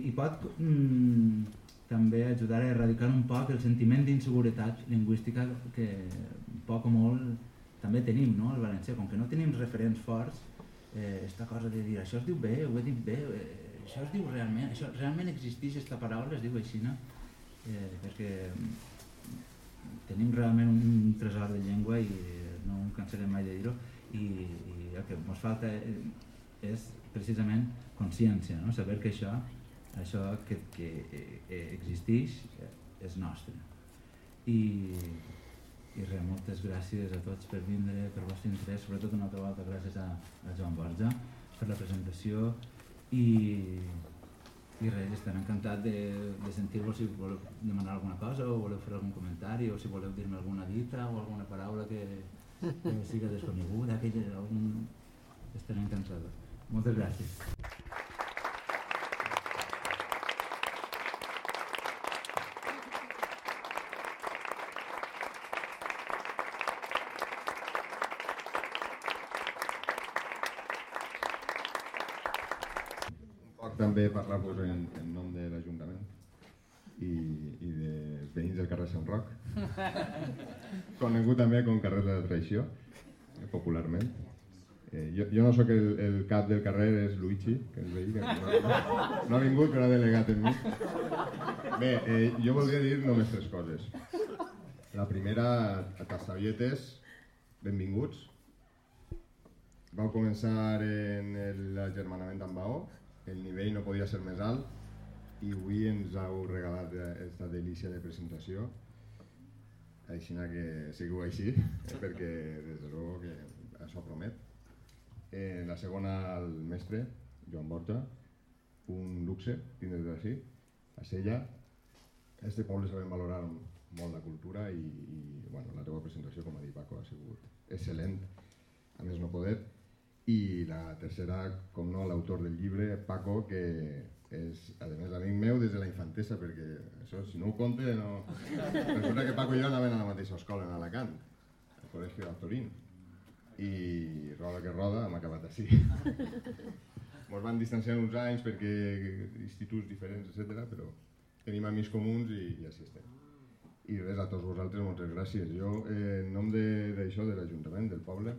i pot mm, també ajudar a erradicar un poc el sentiment d'inseguretat lingüística que poc o molt també tenim no, al valencià, com que no tenim referents forts, eh, esta cosa de dir això es diu bé, ho he dit bé, eh, això es diu realment, això realment existeix aquesta paraula, es diu així, no? Eh, perquè tenim realment un tresor de llengua i no em cansarem mai de dir-ho i, i el que ens falta és precisament consciència, no? saber que això això que, que eh, existeix eh, és nostre. I, i res, moltes gràcies a tots per vindre, per vostre interès, sobretot una altra volta gràcies a, a Joan Borja per la presentació i, i res, estaré encantat de, de sentir-vos si voleu demanar alguna cosa o voleu fer algun comentari o si voleu dir-me alguna dita o alguna paraula que, que siga desconeguda, que algun... estaré encantat. Moltes gràcies. També parlar-vos en, en nom de l'Ajuntament i, i de veïns del carrer Sant Roc, conegut també com carrer de la traïció, eh, popularment. Eh, jo, jo no sóc el, el cap del carrer, és Luigi, que és veí, que no, no, no ha vingut però ha delegat en mi. Bé, eh, jo voldria dir només tres coses. La primera, a Casavietes, benvinguts. Vau començar en l'agermanament amb Baó, el nivell no podia ser més alt i avui ens heu regalat aquesta delícia de presentació. Així que sigueu així eh, perquè des de luego que això promet. Eh, la segona el mestre Joan Borja un luxe tindre d'ací a Sella. Este poble sabem valorar molt la cultura i, i bueno, la teva presentació com ha dit Paco ha sigut excel·lent. A més no poder i la tercera, com no, l'autor del llibre, Paco, que és, a més, amic meu des de la infantesa, perquè això, si no ho conte, no... Resulta que Paco i jo anaven a la mateixa escola en Alacant, al Col·legi d'Altorín, i roda que roda, hem acabat així. Ens van distanciar uns anys perquè instituts diferents, etc. però tenim amics comuns i, i així estem. I res, a tots vosaltres, moltes gràcies. Jo, eh, en nom d'això, de, de l'Ajuntament, del poble,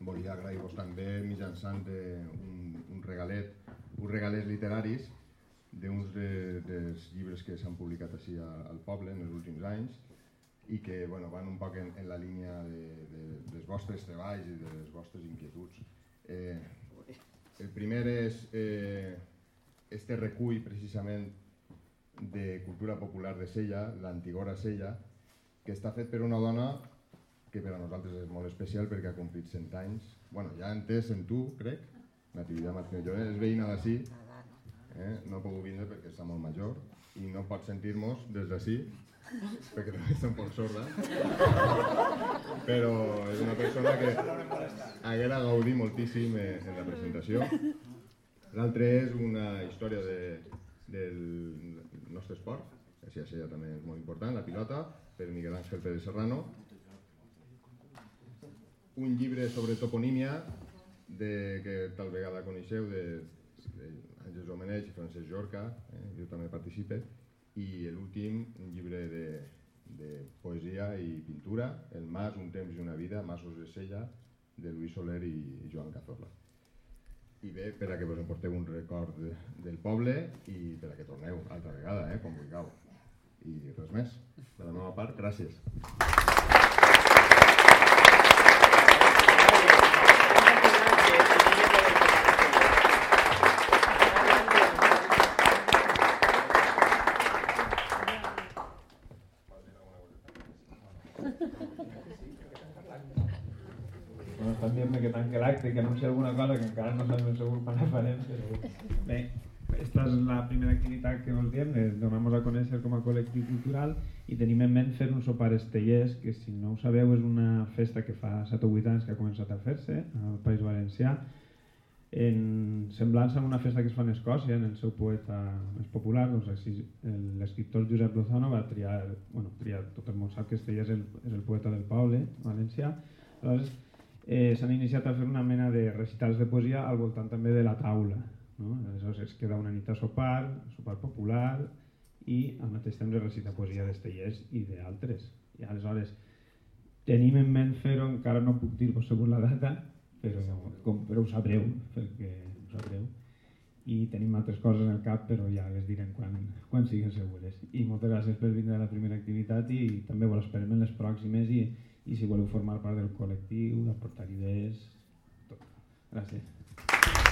volia agrair-vos també mitjançant un, un regalet, uns regalets literaris d'uns de, dels llibres que s'han publicat així al poble en els últims anys i que bueno, van un poc en, en la línia de, de, dels vostres treballs i de les vostres inquietuds. Eh, el primer és eh, este recull precisament de cultura popular de Sella, l'antigora Sella, que està fet per una dona que per a nosaltres és molt especial perquè ha complit 100 anys. bueno, ja entès en tu, crec, Natividad Martínez Lloret, és veïna d'ací, eh? no pogut vindre perquè està molt major i no pot sentir-nos des d'ací, perquè també està un poc sorda, però és una persona que haguera gaudit moltíssim en la presentació. L'altre és una història de, del nostre esport, que així també és molt important, la pilota, per Miguel Ángel Pérez Serrano, un llibre sobre toponímia de, que tal vegada coneixeu de, de Àngels Omeneix i Francesc Jorca, eh, jo també participe, i l'últim, un llibre de, de poesia i pintura, El Mas, un temps i una vida, Masos de Sella, de Luis Soler i, i Joan Cazorla. I bé, per a que vos emporteu un record de, del poble i per a que torneu altra vegada, eh, com vulgueu. I res més. De la meva part, gràcies. Bueno, estan dient que tanque l'acte, que anuncia alguna cosa que encara no sabem segur quan la farem, però bé, esta és la primera activitat que us diem, eh, donem a conèixer com a col·lectiu cultural i tenim en ment fer un sopar estellers, que si no ho sabeu és una festa que fa 7 o 8 anys que ha començat a fer-se al País Valencià, en semblança a una festa que es fa en Escòcia, en el seu poeta més popular, doncs així l'escriptor Josep Lozano va triar, bueno, triar, tot el món sap que Estellers és el, és el poeta del poble valencià, aleshores eh, s'han iniciat a fer una mena de recitals de poesia al voltant també de la taula. No? Aleshores es queda una nit a sopar, sopar popular, i al mateix temps recita poesia d'Estellers i d'altres. I aleshores tenim en ment fer-ho, encara no puc dir-vos segons la data, però, com, però ho sabreu, perquè ho sabreu. I tenim altres coses en el cap, però ja les direm quan, quan siguin segures. I moltes gràcies per vindre a la primera activitat i també vos esperem en les pròximes i, y si a formar parte del colectivo aportar idees, tot. Gràcies.